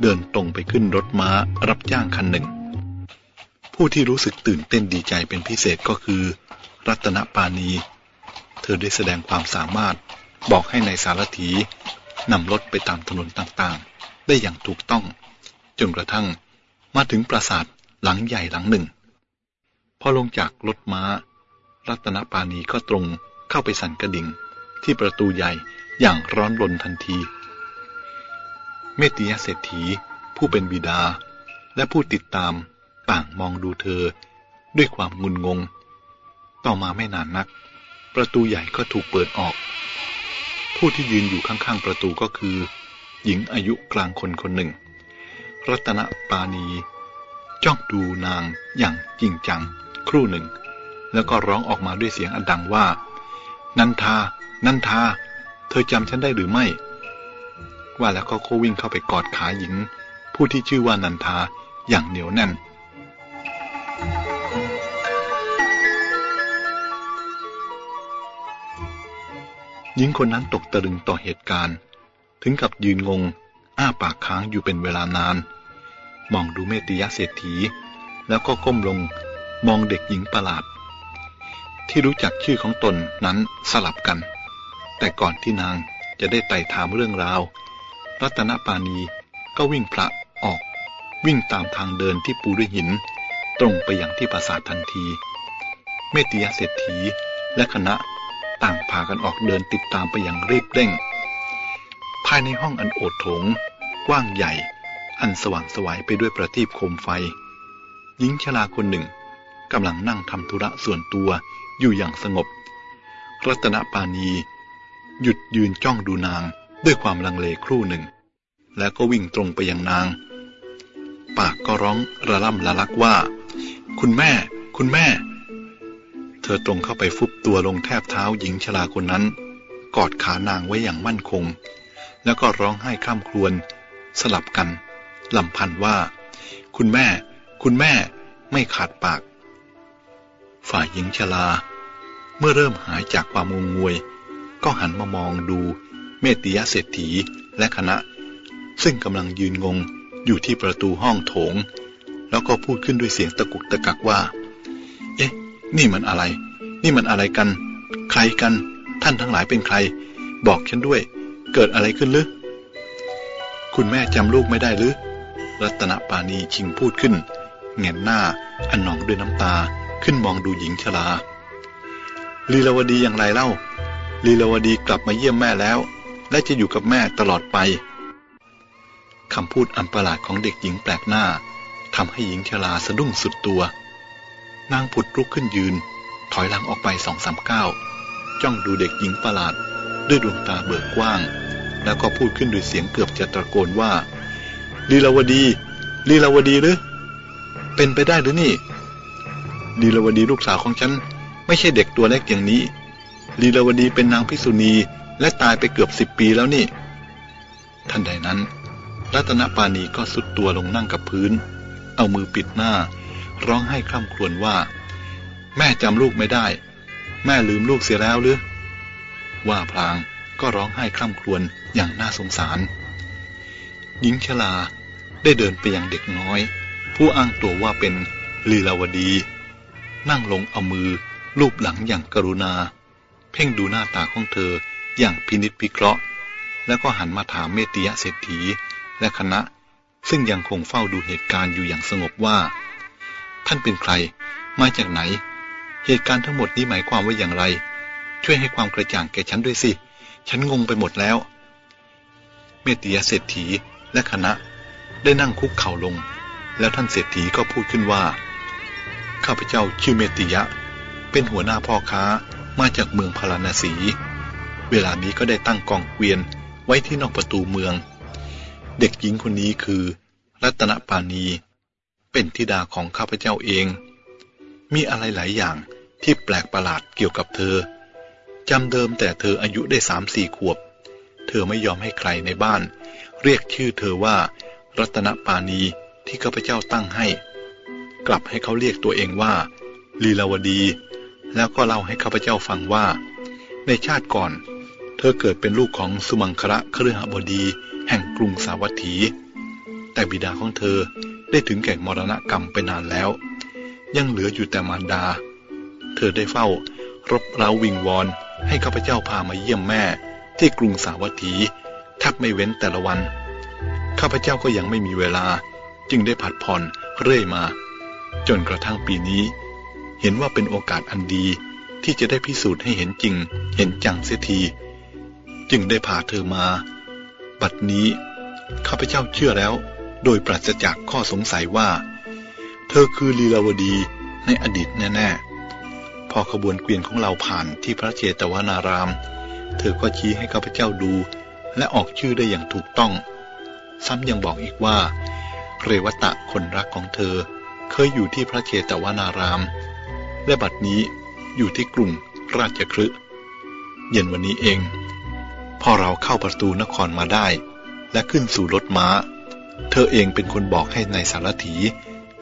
เดินตรงไปขึ้นรถม้ารับจ้างคันหนึ่ง ผู้ที่รู้สึกตื่นเต้นดีใจเป็นพิเศษก็คือ รัตนปานีเธอได้แสดงความสามารถบอกให้ในายสารถีนำรถไปตามถนนต่างๆ ได้อย่างถูกต้อง จนกระทั่งมาถึงปราสาทหลังใหญ่หลังหนึ่ง พอลงจากรถม้า รัตนปานีก็ตรงเข้าไปสั่นกระดิ่ง ที่ประตูใหญ่อย่างร้อนรนทันที เมติยเศรษฐี ผู้เป็นบิดา และผู้ติดตามต่างมองดูเธอด้วยความงุนงง ต่อมาไม่นานนัก ประตูใหญ่ก็ถูกเปิดออก ผู้ที่ยืนอยู่ข้างๆประตูก็คือ หญิงอายุกลางคนคนหนึ่ง รัตนปานีจ้องดูนางอย่างจริงจัง ครู่หนึ่ง แล้วก็ร้องออกมาด้วยเสียงอันดังว่า นันทา นันทา เธอจำฉันได้หรือไม่ ว่าแล้วก็โควิ่งเข้าไปกอดขาหญิง ผู้ที่ชื่อว่านันทาอย่างเหนียวแน่นหญิงคนนั้นตกตะลึงต่อเหตุการณ์ ถึงกับยืนงง อ้าปากค้างอยู่เป็นเวลานาน มองดูเมติยะเศรษฐี แล้วก็ก้มลงมองเด็กหญิงประหลาด ที่รู้จักชื่อของตนนั้นสลับกัน แต่ก่อนที่นางจะได้ไต่ถามเรื่องราว รัตนปานีก็วิ่งพระออก วิ่งตามทางเดินที่ปูด้วยหิน ตรงไปยังที่ปราสาททันที เมติยะเศรษฐีและคณะต่างพากันออกเดินติดตามไปอย่างรีบเร่ง ภายในห้องอันโอดโถง กว้างใหญ่ อันสว่างสวัยไปด้วยประทีปโคมไฟ หญิงชราคนหนึ่งกำลังนั่งทำธุระส่วนตัวอยู่อย่างสงบ รัตนปานีหยุดยืนจ้องดูนางด้วยความลังเลครู่หนึ่ง แล้วก็วิ่งตรงไปยังนาง ปากก็ร้องระล่ำละลักว่า คุณแม่ คุณแม่ เธอตรงเข้าไปฟุบตัวลงแทบเท้าหญิงชราคนนั้น กอดขานางไว้อย่างมั่นคง แล้วก็ร้องไห้ข้ามครวญสลับกันลำพันว่า คุณแม่ คุณแม่ไม่ขาดปาก ฝ่ายหญิงชราเมื่อเริ่มหายจากความงงงวย ก็หันมามองดูเมติยะเศรษฐีและคณะ ซึ่งกำลังยืนงงอยู่ที่ประตูห้องโถง แล้วก็พูดขึ้นด้วยเสียงตะกุกตะกักว่า เอ๊ะ นี่มันอะไร นี่มันอะไรกัน ใครกัน ท่านทั้งหลายเป็นใคร บอกฉันด้วย เกิดอะไรขึ้นหรือคุณแม่จำลูกไม่ได้หรือรัตนปานีชิงพูดขึ้นเงนหน้าอันหนองด้วยน้ำตาขึ้นมองดูหญิงชราลีลาวดีอย่างไรเล่าลีลาวดีกลับมาเยี่ยมแม่แล้ว และจะอยู่กับแม่ตลอดไปคำพูดอันประหลาดของเด็กหญิงแปลกหน้าทำให้หญิงชราสะดุ้งสุดตัวนางผุดลุกขึ้นยืน ถอยหลังออกไปสองสามก้าวจ้องดูเด็กหญิงประหลาด ด้วยดวงตาเบิกกว้าง แล้วก็พูดขึ้นด้วยเสียงเกือบจะตะโกนว่า ลีลาวดี ลีลาวดีหรือ เป็นไปได้หรือนี่ ลีลาวดีลูกสาวของฉัน ไม่ใช่เด็กตัวเล็กอย่างนี้ ลีลาวดีเป็นนางภิกษุณีและตายไปเกือบสิบปีแล้วนี่ทันใดนั้น รัตนปานีก็สุดตัวลงนั่งกับพื้น เอามือปิดหน้า ร้องไห้คร่ำครวญว่า แม่จำลูกไม่ได้ แม่ลืมลูกเสียแล้วหรือ ว่าพลางก็ร้องไห้คร่ำครวญอย่างน่าสงสาร หญิงชลาได้เดินไปยังเด็กน้อย ผู้อ้างตัวว่าเป็นลีลาวดี นั่งลงเอามือรูปหลังอย่างกรุณา เพ่งดูหน้าตาของเธออย่างพินิจพิเคราะห์ แล้วก็หันมาถามเมติยะเศรษฐีและคณะ ซึ่งยังคงเฝ้าดูเหตุการณ์อยู่อย่างสงบว่า ท่านเป็นใคร มาจากไหน เหตุการณ์ทั้งหมดนี้หมายความว่าอย่างไร ช่วยให้ความกระจ่างแก่ฉันด้วยสิ ฉันงงไปหมดแล้ว เมติยเศรษฐีและคณะได้นั่งคุกเข่าลง แล้วท่านเศรษฐีก็พูดขึ้นว่า ข้าพเจ้าชื่อเมติยะ เป็นหัวหน้าพ่อค้ามาจากเมืองพาราณสี เวลานี้ก็ได้ตั้งกองเกวียนไว้ที่นอกประตูเมือง เด็กหญิงคนนี้คือ รัตนปานี เป็นธิดาของข้าพเจ้าเอง มีอะไรหลายอย่างที่แปลกประหลาดเกี่ยวกับเธอ จำเดิมแต่เธออายุได้สามสี่ขวบ เธอไม่ยอมให้ใครในบ้าน เรียกชื่อเธอว่า รัตนปานีที่ข้าพเจ้าตั้งให้ กลับให้เขาเรียกตัวเองว่า ลีลาวดี แล้วก็เล่าให้ข้าพเจ้าฟังว่า ในชาติก่อน เธอเกิดเป็นลูกของสุมังคระเครือหบดี แห่งกรุงสาวัตถี แต่บิดาของเธอได้ถึงแก่มรณกรรมไปนานแล้ว ยังเหลืออยู่แต่มารดา เธอได้เฝ้ารบเร้าวิงวอน ให้ข้าพเจ้าพามาเยี่ยมแม่ที่กรุงสาวัตถีแทบไม่เว้นแต่ละวัน ข้าพเจ้าก็ยังไม่มีเวลา จึงได้ผัดผ่อนเรื่อยมา จนกระทั่งปีนี้ เห็นว่าเป็นโอกาสอันดีที่จะได้พิสูจน์ให้เห็นจริง เห็นจังเสียที จึงได้พาเธอมา บัดนี้ข้าพเจ้าเชื่อแล้ว โดยปราศจากข้อสงสัยว่า เธอคือลีลาวดีในอดีตแน่ๆ พอขบวนเกวียนของเราผ่านที่พระเจตวนาราม เธอก็ชี้ให้ข้าพเจ้าดู และออกชื่อได้อย่างถูกต้อง ซ้ำยังบอกอีกว่า เรวตะคนรักของเธอ เคยอยู่ที่พระเจตวนาราม และบัดนี้อยู่ที่กรุงราชคฤห์เย็นวันนี้เอง พอเราเข้าประตูนครมาได้ และขึ้นสู่รถม้า เธอเองเป็นคนบอกให้ในายสารถี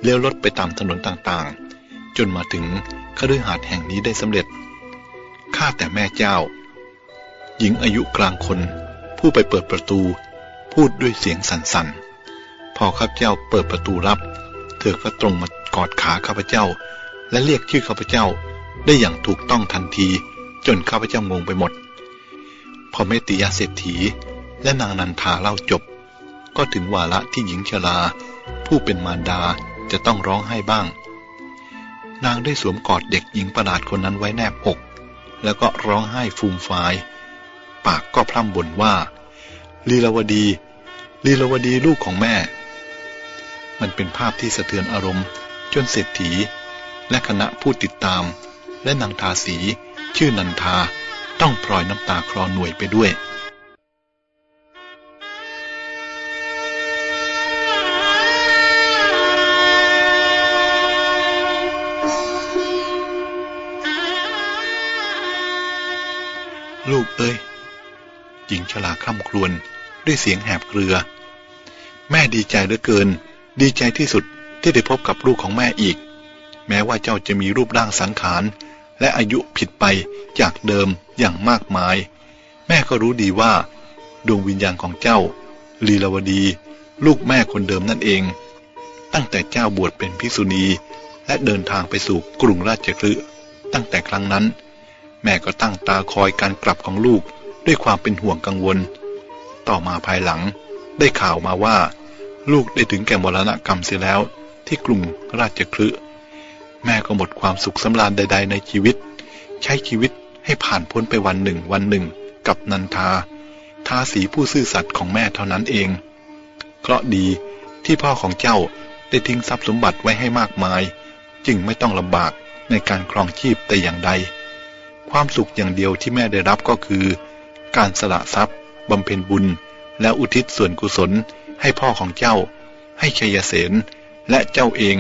เลี้ยวรถไปตามถนนต่างๆ จนมาถึงคฤหาสน์แห่งนี้ได้สำเร็จ ข้าแต่แม่เจ้า หญิงอายุกลางคน ผู้ไปเปิดประตู พูดด้วยเสียงสั่นๆ พอข้าพเจ้าเปิดประตูรับ เธอก็ตรงมากอดขาข้าพเจ้า และเรียกชื่อข้าพเจ้าได้อย่างถูกต้องทันที จนข้าพเจ้างงไปหมด พอเมติยาเศรษฐีและนางนันทาเล่าจบ ก็ถึงวาระที่หญิงชราผู้เป็นมารดาจะต้องร้องไห้บ้าง นางได้สวมกอดเด็กหญิงประหลาดคนนั้นไว้แนบอก แล้วก็ร้องไห้ฟูมฟาย ปากก็พร่ำบ่นว่าลีลาวดี ลีลาวดีลูกของแม่ มันเป็นภาพที่สะเทือนอารมณ์ จนเศรษฐี และคณะผู้ติดตาม และนางทาสี ชื่อนันทา ต้องพลอยน้ำตาคลอหน่วยไปด้วย ลูกเอ้ยหญิงชลาค่ำครวญด้วยเสียงแหบเกลือ แม่ดีใจเหลือเกิน ดีใจที่สุดที่ได้พบกับลูกของแม่อีก แม้ว่าเจ้าจะมีรูปร่างสังขาร และอายุผิดไปจากเดิมอย่างมากมาย แม่ก็รู้ดีว่า ดวงวิญญาณของเจ้า ลีลาวดี ลูกแม่คนเดิมนั่นเอง ตั้งแต่เจ้าบวชเป็นภิกษุณี และเดินทางไปสู่กรุงราชคฤห์ตั้งแต่ครั้งนั้น แม่ก็ตั้งตาคอยการกลับของลูกด้วยความเป็นห่วงกังวล ต่อมาภายหลังได้ข่าวมาว่า ลูกได้ถึงแก่มรณกรรมเสียแล้วที่กรุงราชคฤห์แม่ก็หมดความสุขสำราญใด ๆ ในชีวิต ใช้ชีวิตให้ผ่านพ้นไปวันหนึ่งวันหนึ่ง กับนันทา ทาสีผู้ซื่อสัตย์ของแม่เท่านั้นเอง เคราะดีที่พ่อของเจ้าได้ทิ้งทรัพย์สมบัติไว้ให้มากมาย จึงไม่ต้องลำบากในการครองชีพแต่อย่างใด ความสุขอย่างเดียวที่แม่ได้รับก็คือ การสละทรัพย์บำเพ็ญบุญ และอุทิศส่วนกุศลให้พ่อของเจ้า ให้ชัยเสนและเจ้าเอง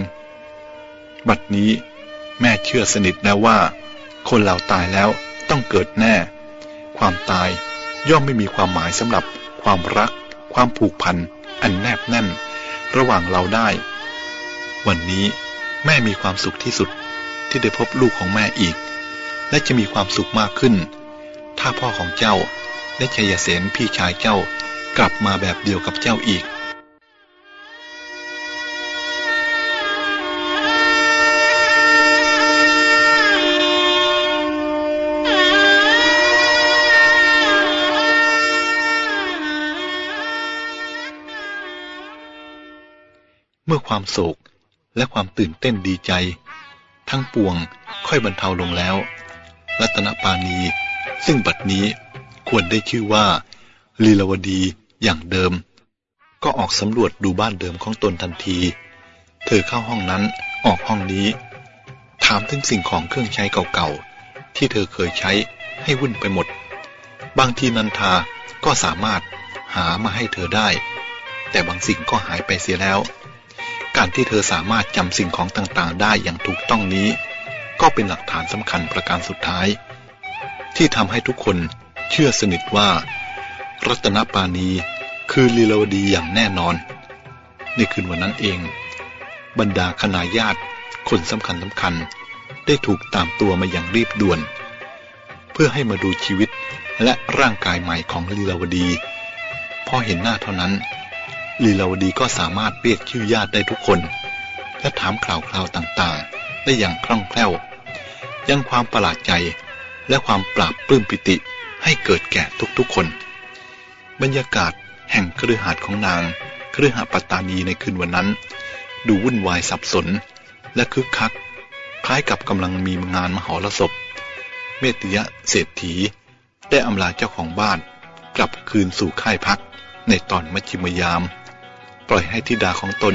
บัดนี้แม่เชื่อสนิทแล้วว่า คนเราตายแล้วต้องเกิดแน่ ความตายย่อมไม่มีความหมายสำหรับความรัก ความผูกพัน อันแนบแน่น ระหว่างเราได้ วันนี้แม่มีความสุขที่สุดที่ได้พบลูกของแม่อีก และจะมีความสุขมากขึ้น ถ้าพ่อของเจ้าและชัยเสนพี่ชายเจ้ากลับมาแบบเดียวกับเจ้าอีกเมื่อความโศกและความตื่นเต้นดีใจ ทั้งปวงค่อยบรรเทาลงแล้ว รัตนปานีซึ่งบัดนี้ควรได้ชื่อว่าลีลาวดีอย่างเดิม ก็ออกสำรวจดูบ้านเดิมของตนทันที เธอเข้าห้องนั้นออกห้องนี้ ถามถึงสิ่งของเครื่องใช้เก่าๆ ที่เธอเคยใช้ให้วุ่นไปหมด บางทีนันทาก็สามารถหามาให้เธอได้ แต่บางสิ่งก็หายไปเสียแล้ว การที่เธอสามารถจำสิ่งของต่างๆ ได้อย่างถูกต้องนี้ ก็เป็นหลักฐานสำคัญประการสุดท้าย ที่ทำให้ทุกคนเชื่อสนิทว่า รัตนปานีคือลีลาวดีอย่างแน่นอน ในคืนวันนั้นเอง บรรดาคณาญาติคนสำคัญสำคัญได้ถูกตามตัวมาอย่างรีบด่วน เพื่อให้มาดูชีวิตและร่างกายใหม่ของลีลาวดี พอเห็นหน้าเท่านั้นลีลาวดีก็สามารถเรียกชื่อญาติได้ทุกคน และถามข่าวคราวต่างๆ ได้อย่างคล่องแคล่ว ยังความประหลาดใจและความปราบปลื้มปิติให้เกิดแก่ทุกๆคน บรรยากาศแห่งเครือหาดของนางเครือหาปัตตานีในคืนวันนั้น ดูวุ่นวายสับสน และคึกคัก คล้ายกับกำลังมีงานมหรสพ เมติยะเศรษฐี ได้อำลาเจ้าของบ้าน กลับคืนสู่ค่ายพักในตอนมัชชิมยาม ปล่อยให้ธิดาของตน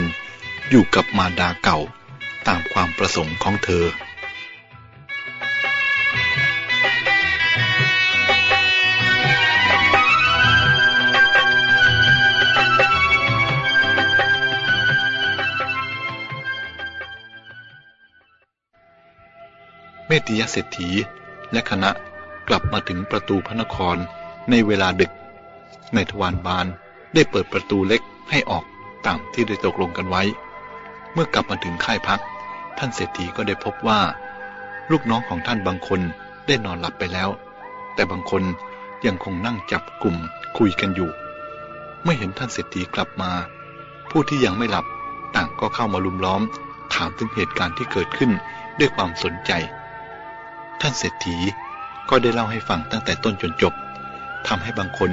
อยู่กับมารดาเก่าตามความประสงค์ของเธอ เมติยเศรษฐี และคณะกลับมาถึงประตูพระนครในเวลาดึก ในทวารบานได้เปิดประตูเล็กให้ออกตามที่ได้ตกลงกันไว้ เมื่อกลับมาถึงค่ายพัก ท่านเศรษฐีก็ได้พบว่า ลูกน้องของท่านบางคนได้นอนหลับไปแล้ว แต่บางคนยังคงนั่งจับกลุ่มคุยกันอยู่เมื่อเห็นท่านเศรษฐีกลับมา ผู้ที่ยังไม่หลับต่างก็เข้ามาลุมล้อม ถามถึงเหตุการณ์ที่เกิดขึ้นด้วยความสนใจ ท่านเศรษฐีก็ได้เล่าให้ฟังตั้งแต่ต้นจนจบทำให้บางคน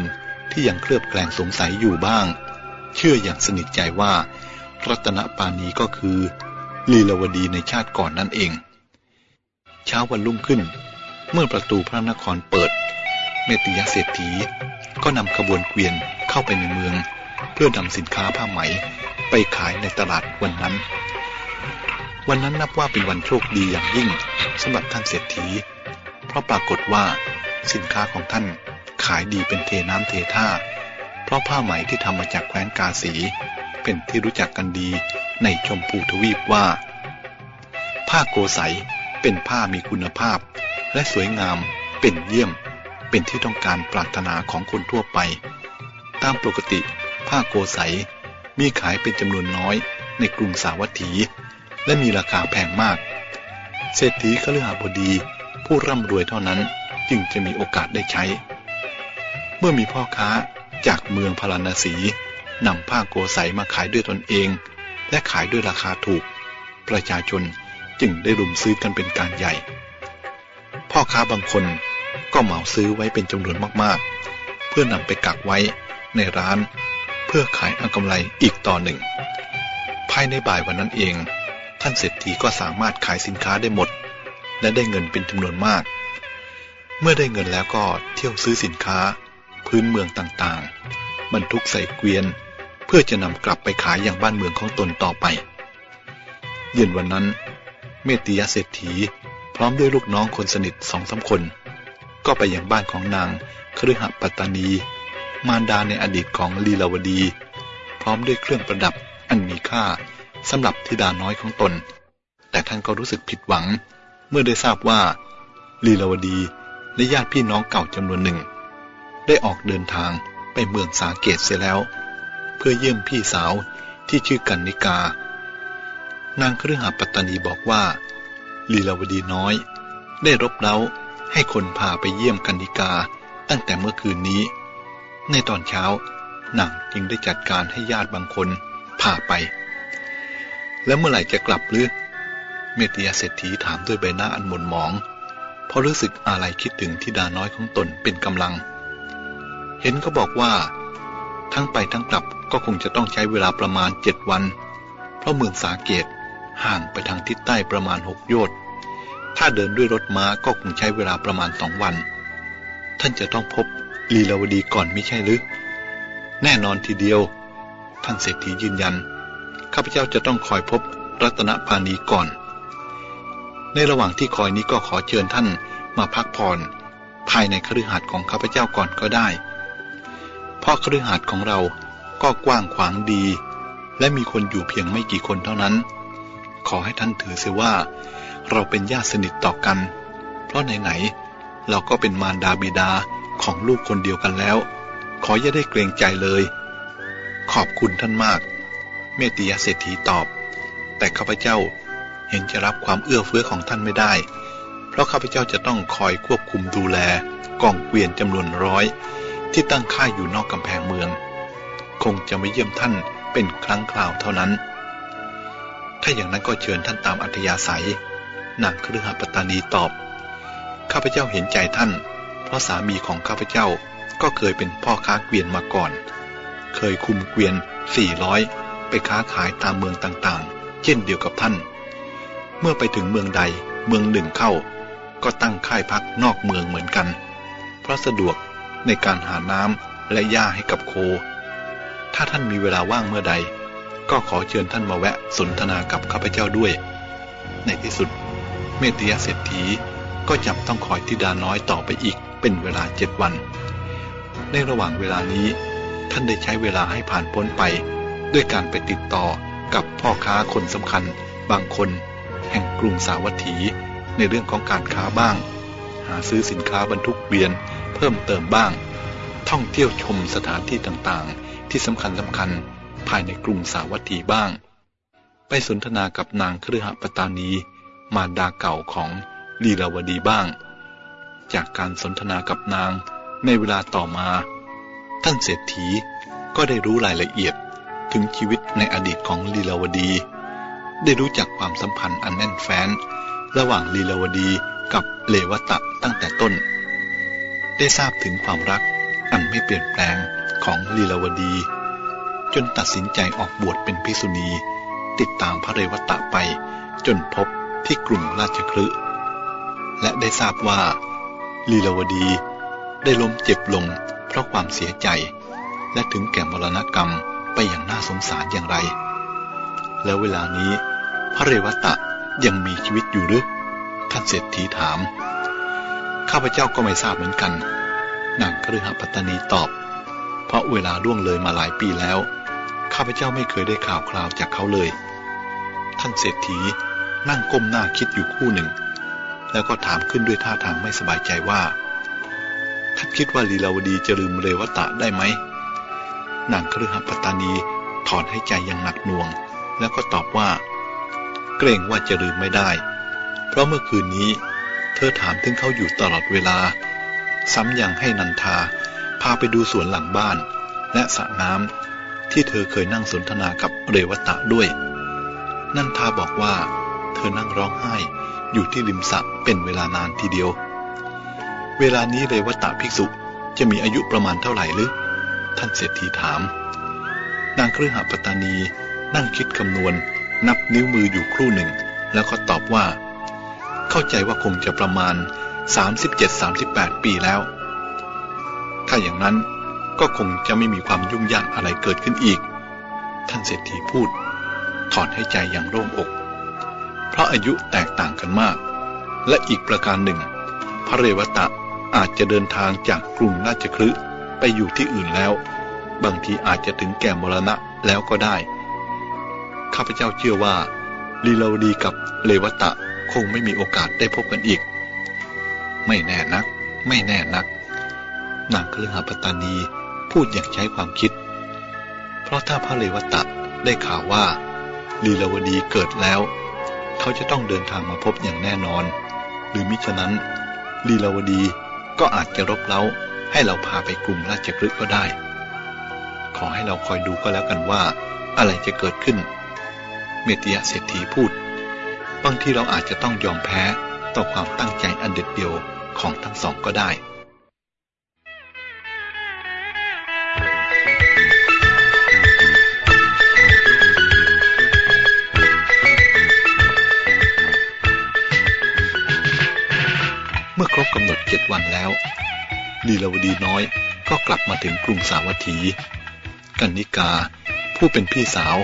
ที่ยังเคลือบแคลงสงสัยอยู่บ้าง เชื่ออย่างสนิทใจว่า รัตนปานีก็คือ ลีลาวดีในชาติก่อนนั่นเอง เช้าวันรุ่งขึ้น เมื่อประตูพระนครเปิด เมติยเศรษฐีก็นำขบวนเกวียนเข้าไปในเมือง เพื่อนำสินค้าผ้าไหมไปขายในตลาดวันนั้น วันนั้นนับว่าเป็นวันโชคดีอย่างยิ่งสำหรับท่านเศรษฐี เพราะปรากฏว่าสินค้าของท่านขายดีเป็นเทน้ำเทท่า เพราะผ้าไหมที่ทำมาจากแคว้นกาสี เป็นที่รู้จักกันดีในชมพูทวีปว่า ผ้าโกไสเป็นผ้ามีคุณภาพ และสวยงามเป็นเยี่ยม เป็นที่ต้องการปรารถนาของคนทั่วไป ตามปกติผ้าโกไสมีขายเป็นจำนวนน้อยในกรุงสาวัตถี และมีราคาแพงมาก เศรษฐีขลือหาบดี ผู้ร่ำรวยเท่านั้นจึงจะมีโอกาสได้ใช้ เมื่อมีพ่อค้าจากเมืองพาราณสีนำผ้าโกไสมาขายด้วยตนเอง และขายด้วยราคาถูก ประชาชนจึงได้รุมซื้อกันเป็นการใหญ่ พ่อค้าบางคนก็เหมาซื้อไว้เป็นจำนวนมากๆ เพื่อนำไปกักไว้ในร้าน เพื่อขายเอากำไรอีกต่อหนึ่ง ภายในบ่ายวันนั้นเอง ท่านเศรษฐีก็สามารถขายสินค้าได้หมด และได้เงินเป็นจำนวนมาก เมื่อได้เงินแล้วก็เที่ยวซื้อสินค้า พื้นเมืองต่างๆ บรรทุกใส่เกวียน เพื่อจะนำกลับไปขายอย่างบ้านเมืองของตนต่อไป เย็นวันนั้น เมติยเศรษฐีพร้อมด้วยลูกน้องคนสนิทสองสาคน ก็ไปยังบ้านของนางคฤหปัตตานี มารดาในอดีตของลีลาวดี พร้อมด้วยเครื่องประดับอันมีค่า สำหรับธิดาน้อยของตน แต่ท่านก็รู้สึกผิดหวัง เมื่อได้ทราบว่า ลีลาวดีและญาติพี่น้องเก่าจำนวนหนึ่ง ได้ออกเดินทางไปเมืองสาเกตเสียแล้ว เพื่อเยี่ยมพี่สาวที่ชื่อกันนิกา นางเครือหาปัตตานีบอกว่า ลีลาวดีน้อย ได้รบเร้าให้คนพาไปเยี่ยมกันนิกาตั้งแต่เมื่อคืนนี้ ในตอนเช้า นางจึงได้จัดการให้ญาติบางคนพาไป แล้วเมื่อไหร่จะกลับหรือ เมติยาเศรษฐีถามด้วยใบหน้าอันหม่นหมอง เพราะรู้สึกอะไรคิดถึงทิดาน้อยของตนเป็นกำลัง เห็นเขาบอกว่า ทั้งไปทั้งกลับก็คงจะต้องใช้เวลาประมาณเจ็ดวัน เพราะเมืองสาเกตห่างไปทางทิศใต้ประมาณหกโยชน์ถ้าเดินด้วยรถม้าก็คงใช้เวลาประมาณสองวัน ท่านจะต้องพบลีลาวดีก่อนไม่ใช่หรือ แน่นอนทีเดียว ท่านเศรษฐียืนยัน ข้าพเจ้าจะต้องคอยพบรัตนปานีก่อน ในระหว่างที่คอยนี้ก็ขอเชิญท่านมาพักผ่อนภายในคฤหาสน์ของข้าพเจ้าก่อนก็ได้ เพราะคฤหาสน์ของเราก็กว้างขวางดี และมีคนอยู่เพียงไม่กี่คนเท่านั้น ขอให้ท่านถือเสียว่า เราเป็นญาติสนิทต่อกัน เพราะไหนๆเราก็เป็นมารดาบิดาของลูกคนเดียวกันแล้ว ขออย่าได้เกรงใจเลย ขอบคุณท่านมาก เมติยเศรษฐีตอบ แต่ข้าพเจ้าเห็นจะรับความเอื้อเฟื้อของท่านไม่ได้ เพราะข้าพเจ้าจะต้องคอยควบคุมดูแลกองเกวียนจำนวนร้อย ที่ตั้งค่ายอยู่นอกกำแพงเมือง คงจะไม่เยี่ยมท่านเป็นครั้งคราวเท่านั้น ถ้าอย่างนั้นก็เชิญท่านตามอัธยาศัย นางคฤหปตานีตอบ ข้าพเจ้าเห็นใจท่าน เพราะสามีของข้าพเจ้าก็เคยเป็นพ่อค้าเกวียนมาก่อน เคยคุมเกวียนสี่ร้อย ไปค้าขายตามเมืองต่างๆ เช่นเดียวกับท่าน เมื่อไปถึงเมืองใดเมืองหนึ่งเข้า ก็ตั้งค่ายพักนอกเมืองเหมือนกัน เพราะสะดวกในการหาน้ำและหญ้าให้กับโค ถ้าท่านมีเวลาว่างเมื่อใด ก็ขอเชิญท่านมาแวะสนทนากับข้าพเจ้าด้วย ในที่สุด เมตยเศรษฐีก็จำต้องคอยทิดาน้อยต่อไปอีกเป็นเวลาเจ็ดวัน ในระหว่างเวลานี้ท่านได้ใช้เวลาให้ผ่านพ้นไป ด้วยการไปติดต่อกับพ่อค้าคนสำคัญบางคน แห่งกรุงสาวัตถี ในเรื่องของการค้าบ้าง หาซื้อสินค้าบรรทุกเวียนเพิ่มเติมบ้าง ท่องเที่ยวชมสถานที่ต่างๆ ที่สำคัญสำคัญภายในกรุงสาวัตถีบ้าง ไปสนทนากับนางเครือหปตานี มารดาเก่าของลีลาวดีบ้าง จากการสนทนากับนางในเวลาต่อมา ท่านเศรษฐีก็ได้รู้รายละเอียด ถึงชีวิตในอดีตของลีลาวดี ได้รู้จักความสัมพันธ์อันแน่นแฟ้น ระหว่างลีลาวดีกับเรวตะตั้งแต่ต้น ได้ทราบถึงความรักอันไม่เปลี่ยนแปลงของลีลาวดี จนตัดสินใจออกบวชเป็นภิกษุณี ติดตามพระเรวตะไป จนพบที่กรุงราชคฤห์และได้ทราบว่าลีลาวดีได้ล้มเจ็บลงเพราะความเสียใจ และถึงแก่มรณกรรม ไปอย่างน่าสงสารอย่างไร แล้วเวลานี้ พระเรวตะยังมีชีวิตอยู่หรือท่านเศรษฐีถาม ข้าพเจ้าก็ไม่ทราบเหมือนกันนางคฤหปัตนีตอบ เพราะเวลาล่วงเลยมาหลายปีแล้ว ข้าพเจ้าไม่เคยได้ข่าวคราวจากเขาเลย ท่านเศรษฐีนั่งก้มหน้าคิดอยู่คู่หนึ่ง แล้วก็ถามขึ้นด้วยท่าทางไม่สบายใจว่าท่านคิดว่าลีลาวดีจะลืมเรวตะได้ไหม นางคฤหปัตตานีถอนให้ใจอย่างหนักหน่วง แล้วก็ตอบว่า เกรงว่าจะลืมไม่ได้ เพราะเมื่อคืนนี้ เธอถามถึงเขาอยู่ตลอดเวลา ซ้ำยังให้นันทาพาไปดูสวนหลังบ้าน และสระน้ำที่เธอเคยนั่งสนทนากับเรวตะด้วย นันทาบอกว่า เธอนั่งร้องไห้อยู่ที่ริมสระเป็นเวลานานทีเดียว เวลานี้เรวตะภิกษุจะมีอายุประมาณเท่าไหร่หรือ ท่านเศรษฐีถาม นางเครือหปตานีนั่งคิดคำนวณ นับนิ้วมืออยู่ครู่หนึ่ง แล้วก็ตอบว่า เข้าใจว่าคงจะประมาณ 37-38 ปีแล้ว ถ้าอย่างนั้นก็คงจะไม่มีความยุ่งยากอะไรเกิดขึ้นอีก ท่านเศรษฐีพูด ถอนให้ใจอย่างโล่งอก เพราะอายุแตกต่างกันมาก และอีกประการหนึ่ง พระเรวตะอาจจะเดินทางจากกรุงราชคฤห์ ไปอยู่ที่อื่นแล้ว บางทีอาจจะถึงแก่มรณะแล้วก็ได้ ข้าพเจ้าเชื่อว่าลีลาวดีกับเลวตะคงไม่มีโอกาสได้พบกันอีก ไม่แน่นัก ไม่แน่นัก นางเครือหาปตานีพูดอย่างใช้ความคิด เพราะถ้าพระเลวตะได้ข่าวว่าลีลาวดีเกิดแล้ว เขาจะต้องเดินทางมาพบอย่างแน่นอน หรือมิฉะนั้นลีลาวดีก็อาจจะรบเร้า ให้เราพาไปกลุ่มราชกฤห์ก็ได้ ขอให้เราคอยดูก็แล้วกันว่า อะไรจะเกิดขึ้น เมตยะเศรษฐีพูด บางทีเราอาจจะต้องยอมแพ้ต่อความตั้งใจอันเด็ดเดี่ยวของทั้งสองก็ได้เมื่อครบกำหนดเจ็ดวันแล้ว ลีลาวดีน้อย ก็กลับมาถึงกรุงสาวัตถี กันนิกา ผู้เป็นพี่สาว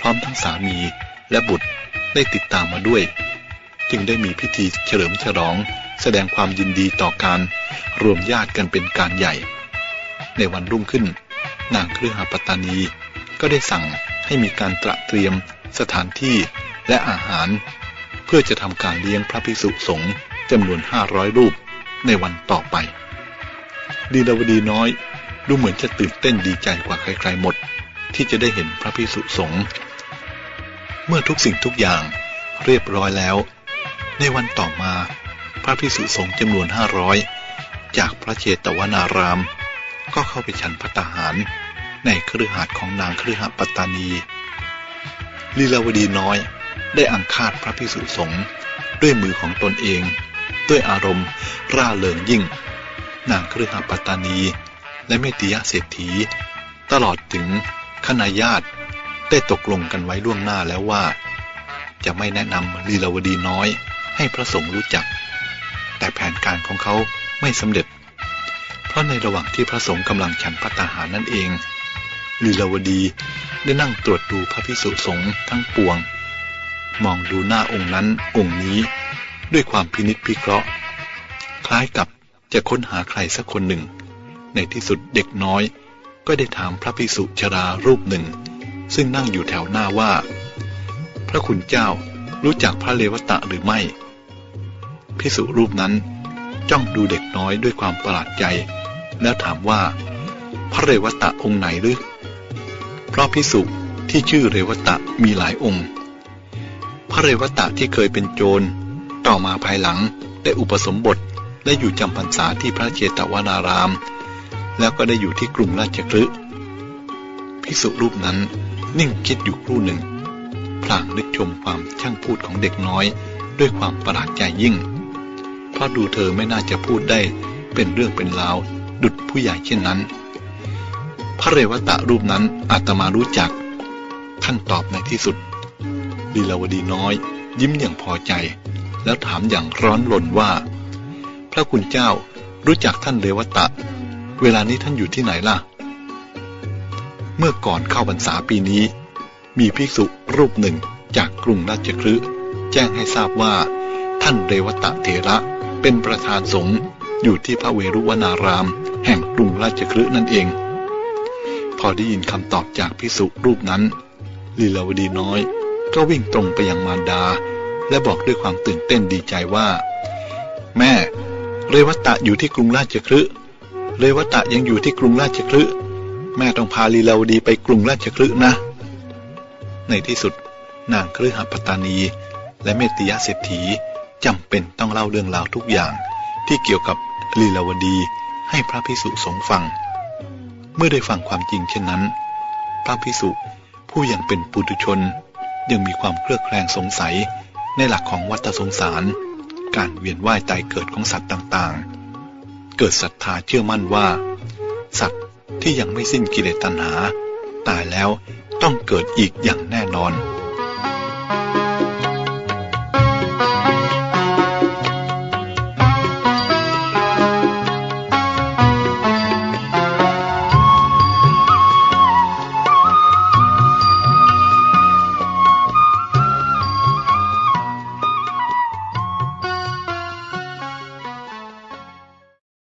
พร้อมทั้งสามีและบุตรได้ติดตามมาด้วย จึงได้มีพิธีเฉลิมฉลอง แสดงความยินดีต่อการรวมญาติกันเป็นการใหญ่ ในวันรุ่งขึ้น นางเครือหาปตานี ก็ได้สั่งให้มีการตระเตรียมสถานที่และอาหาร เพื่อจะทำการเลี้ยงพระภิกษุสงฆ์จำนวนห้าร้อยรูปในวันต่อไป ดีดาวดีน้อย ดูเหมือนจะตื่นเต้นดีใจกว่าใครๆหมด ที่จะได้เห็นพระภิกษุสงฆ์เมื่อทุกสิ่งทุกอย่างเรียบร้อยแล้ว ในวันต่อมา พระภิกษุสงฆ์จำนวนห้าร้อยจากพระเชตวนาราม ก็เข้าไปฉันพัตาหาร ในเครือหาดของนางเครือหปัตตานีลีลาวดีน้อยได้อังคาดพระภิกษุสงฆ์ด้วยมือของตนเอง ด้วยอารมณ์ร่าเริงยิ่ง นางเครือหปัตตานี และเมติยะเศรษฐี ตลอดถึงคณะญาติได้ตกลงกันไว้ล่วงหน้าแล้วว่า จะไม่แนะนำลีลาวดีน้อยให้พระสงฆ์รู้จัก แต่แผนการของเขาไม่สำเร็จ เพราะในระหว่างที่พระสงฆ์กำลังฉันพัตาหารนั่นเองลีลาวดีได้นั่งตรวจดูพระพิสุสงฆ์ทั้งปวง มองดูหน้าองค์นั้นองค์นี้ ด้วยความพินิจพิเคราะห์ คล้ายกับ จะค้นหาใครสักคนหนึ่ง ในที่สุดเด็กน้อย ก็ได้ถามพระภิกษุชรารูปหนึ่ง ซึ่งนั่งอยู่แถวหน้าว่า พระคุณเจ้ารู้จักพระเลวตะหรือไม่ ภิกษุรูปนั้นจ้องดูเด็กน้อยด้วยความประหลาดใจ แล้วถามว่า พระเรวตะองค์ไหนหรือ เพราะพิสุที่ชื่อเรวตะมีหลายองค์ พระเรวตะที่เคยเป็นโจรต่อมาภายหลังได้อุปสมบท และอยู่จำพรรษาที่พระเจตวนาราม แล้วก็ได้อยู่ที่กรุงราชคฤห์พิสุรูปนั้นนิ่งคิดอยู่ครู่หนึ่ง พลางนึกชมความช่างพูดของเด็กน้อย ด้วยความประหลาดใจยิ่ง เพราะดูเธอไม่น่าจะพูดได้เป็นเรื่องเป็นราว ดุดผู้ใหญ่เช่นนั้น พระเรวตะรูปนั้นอาตมารู้จัก ท่านตอบในที่สุดลีลาวดีน้อย ยิ้มอย่างพอใจ แล้วถามอย่างร้อนรนว่า ระคุณเจ้ารู้จักท่านเรวตะ เวลานี้ท่านอยู่ที่ไหนล่ะ เมื่อก่อนเข้าพรรษาปีนี้ มีภิกษุรูปหนึ่งจากกรุงราชคฤห์แจ้งให้ทราบว่า ท่านเรวตะเถระเป็นประธานสงฆ์อยู่ที่พระเวรุวนาราม แห่งกรุงราชคฤห์นั่นเอง พอได้ยินคำตอบจากพิสุรูปนั้น ลีลาวดีน้อย ก็วิ่งตรงไปยังมารดา และบอกด้วยความตื่นเต้นดีใจว่า แม่ เรวัตะอยู่ที่กรุงราชคฤห์เรวัตะยังอยู่ที่กรุงราชคฤห์แม่ต้องพาลีลาวดีไปกรุงราชคฤห์นะ ในที่สุดนางคฤหปตานี และเมติยเศรษฐีจำเป็นต้องเล่าเรื่องราวทุกอย่าง ที่เกี่ยวกับลีลาวดีให้พระพิสุสงฟัง เมื่อได้ฟังความจริงเช่นนั้น พระพิสุผู้ยังเป็นปุถุชนยังมีความเครือบแคลงสงสัยในหลักของวัฏสงสาร การเวียนว่ายตายเกิดของสัตว์ต่างๆ เกิดศรัทธาเชื่อมั่นว่า สัตว์ที่ยังไม่สิ้นกิเลสตัณหา ตายแล้วต้องเกิดอีกอย่างแน่นอน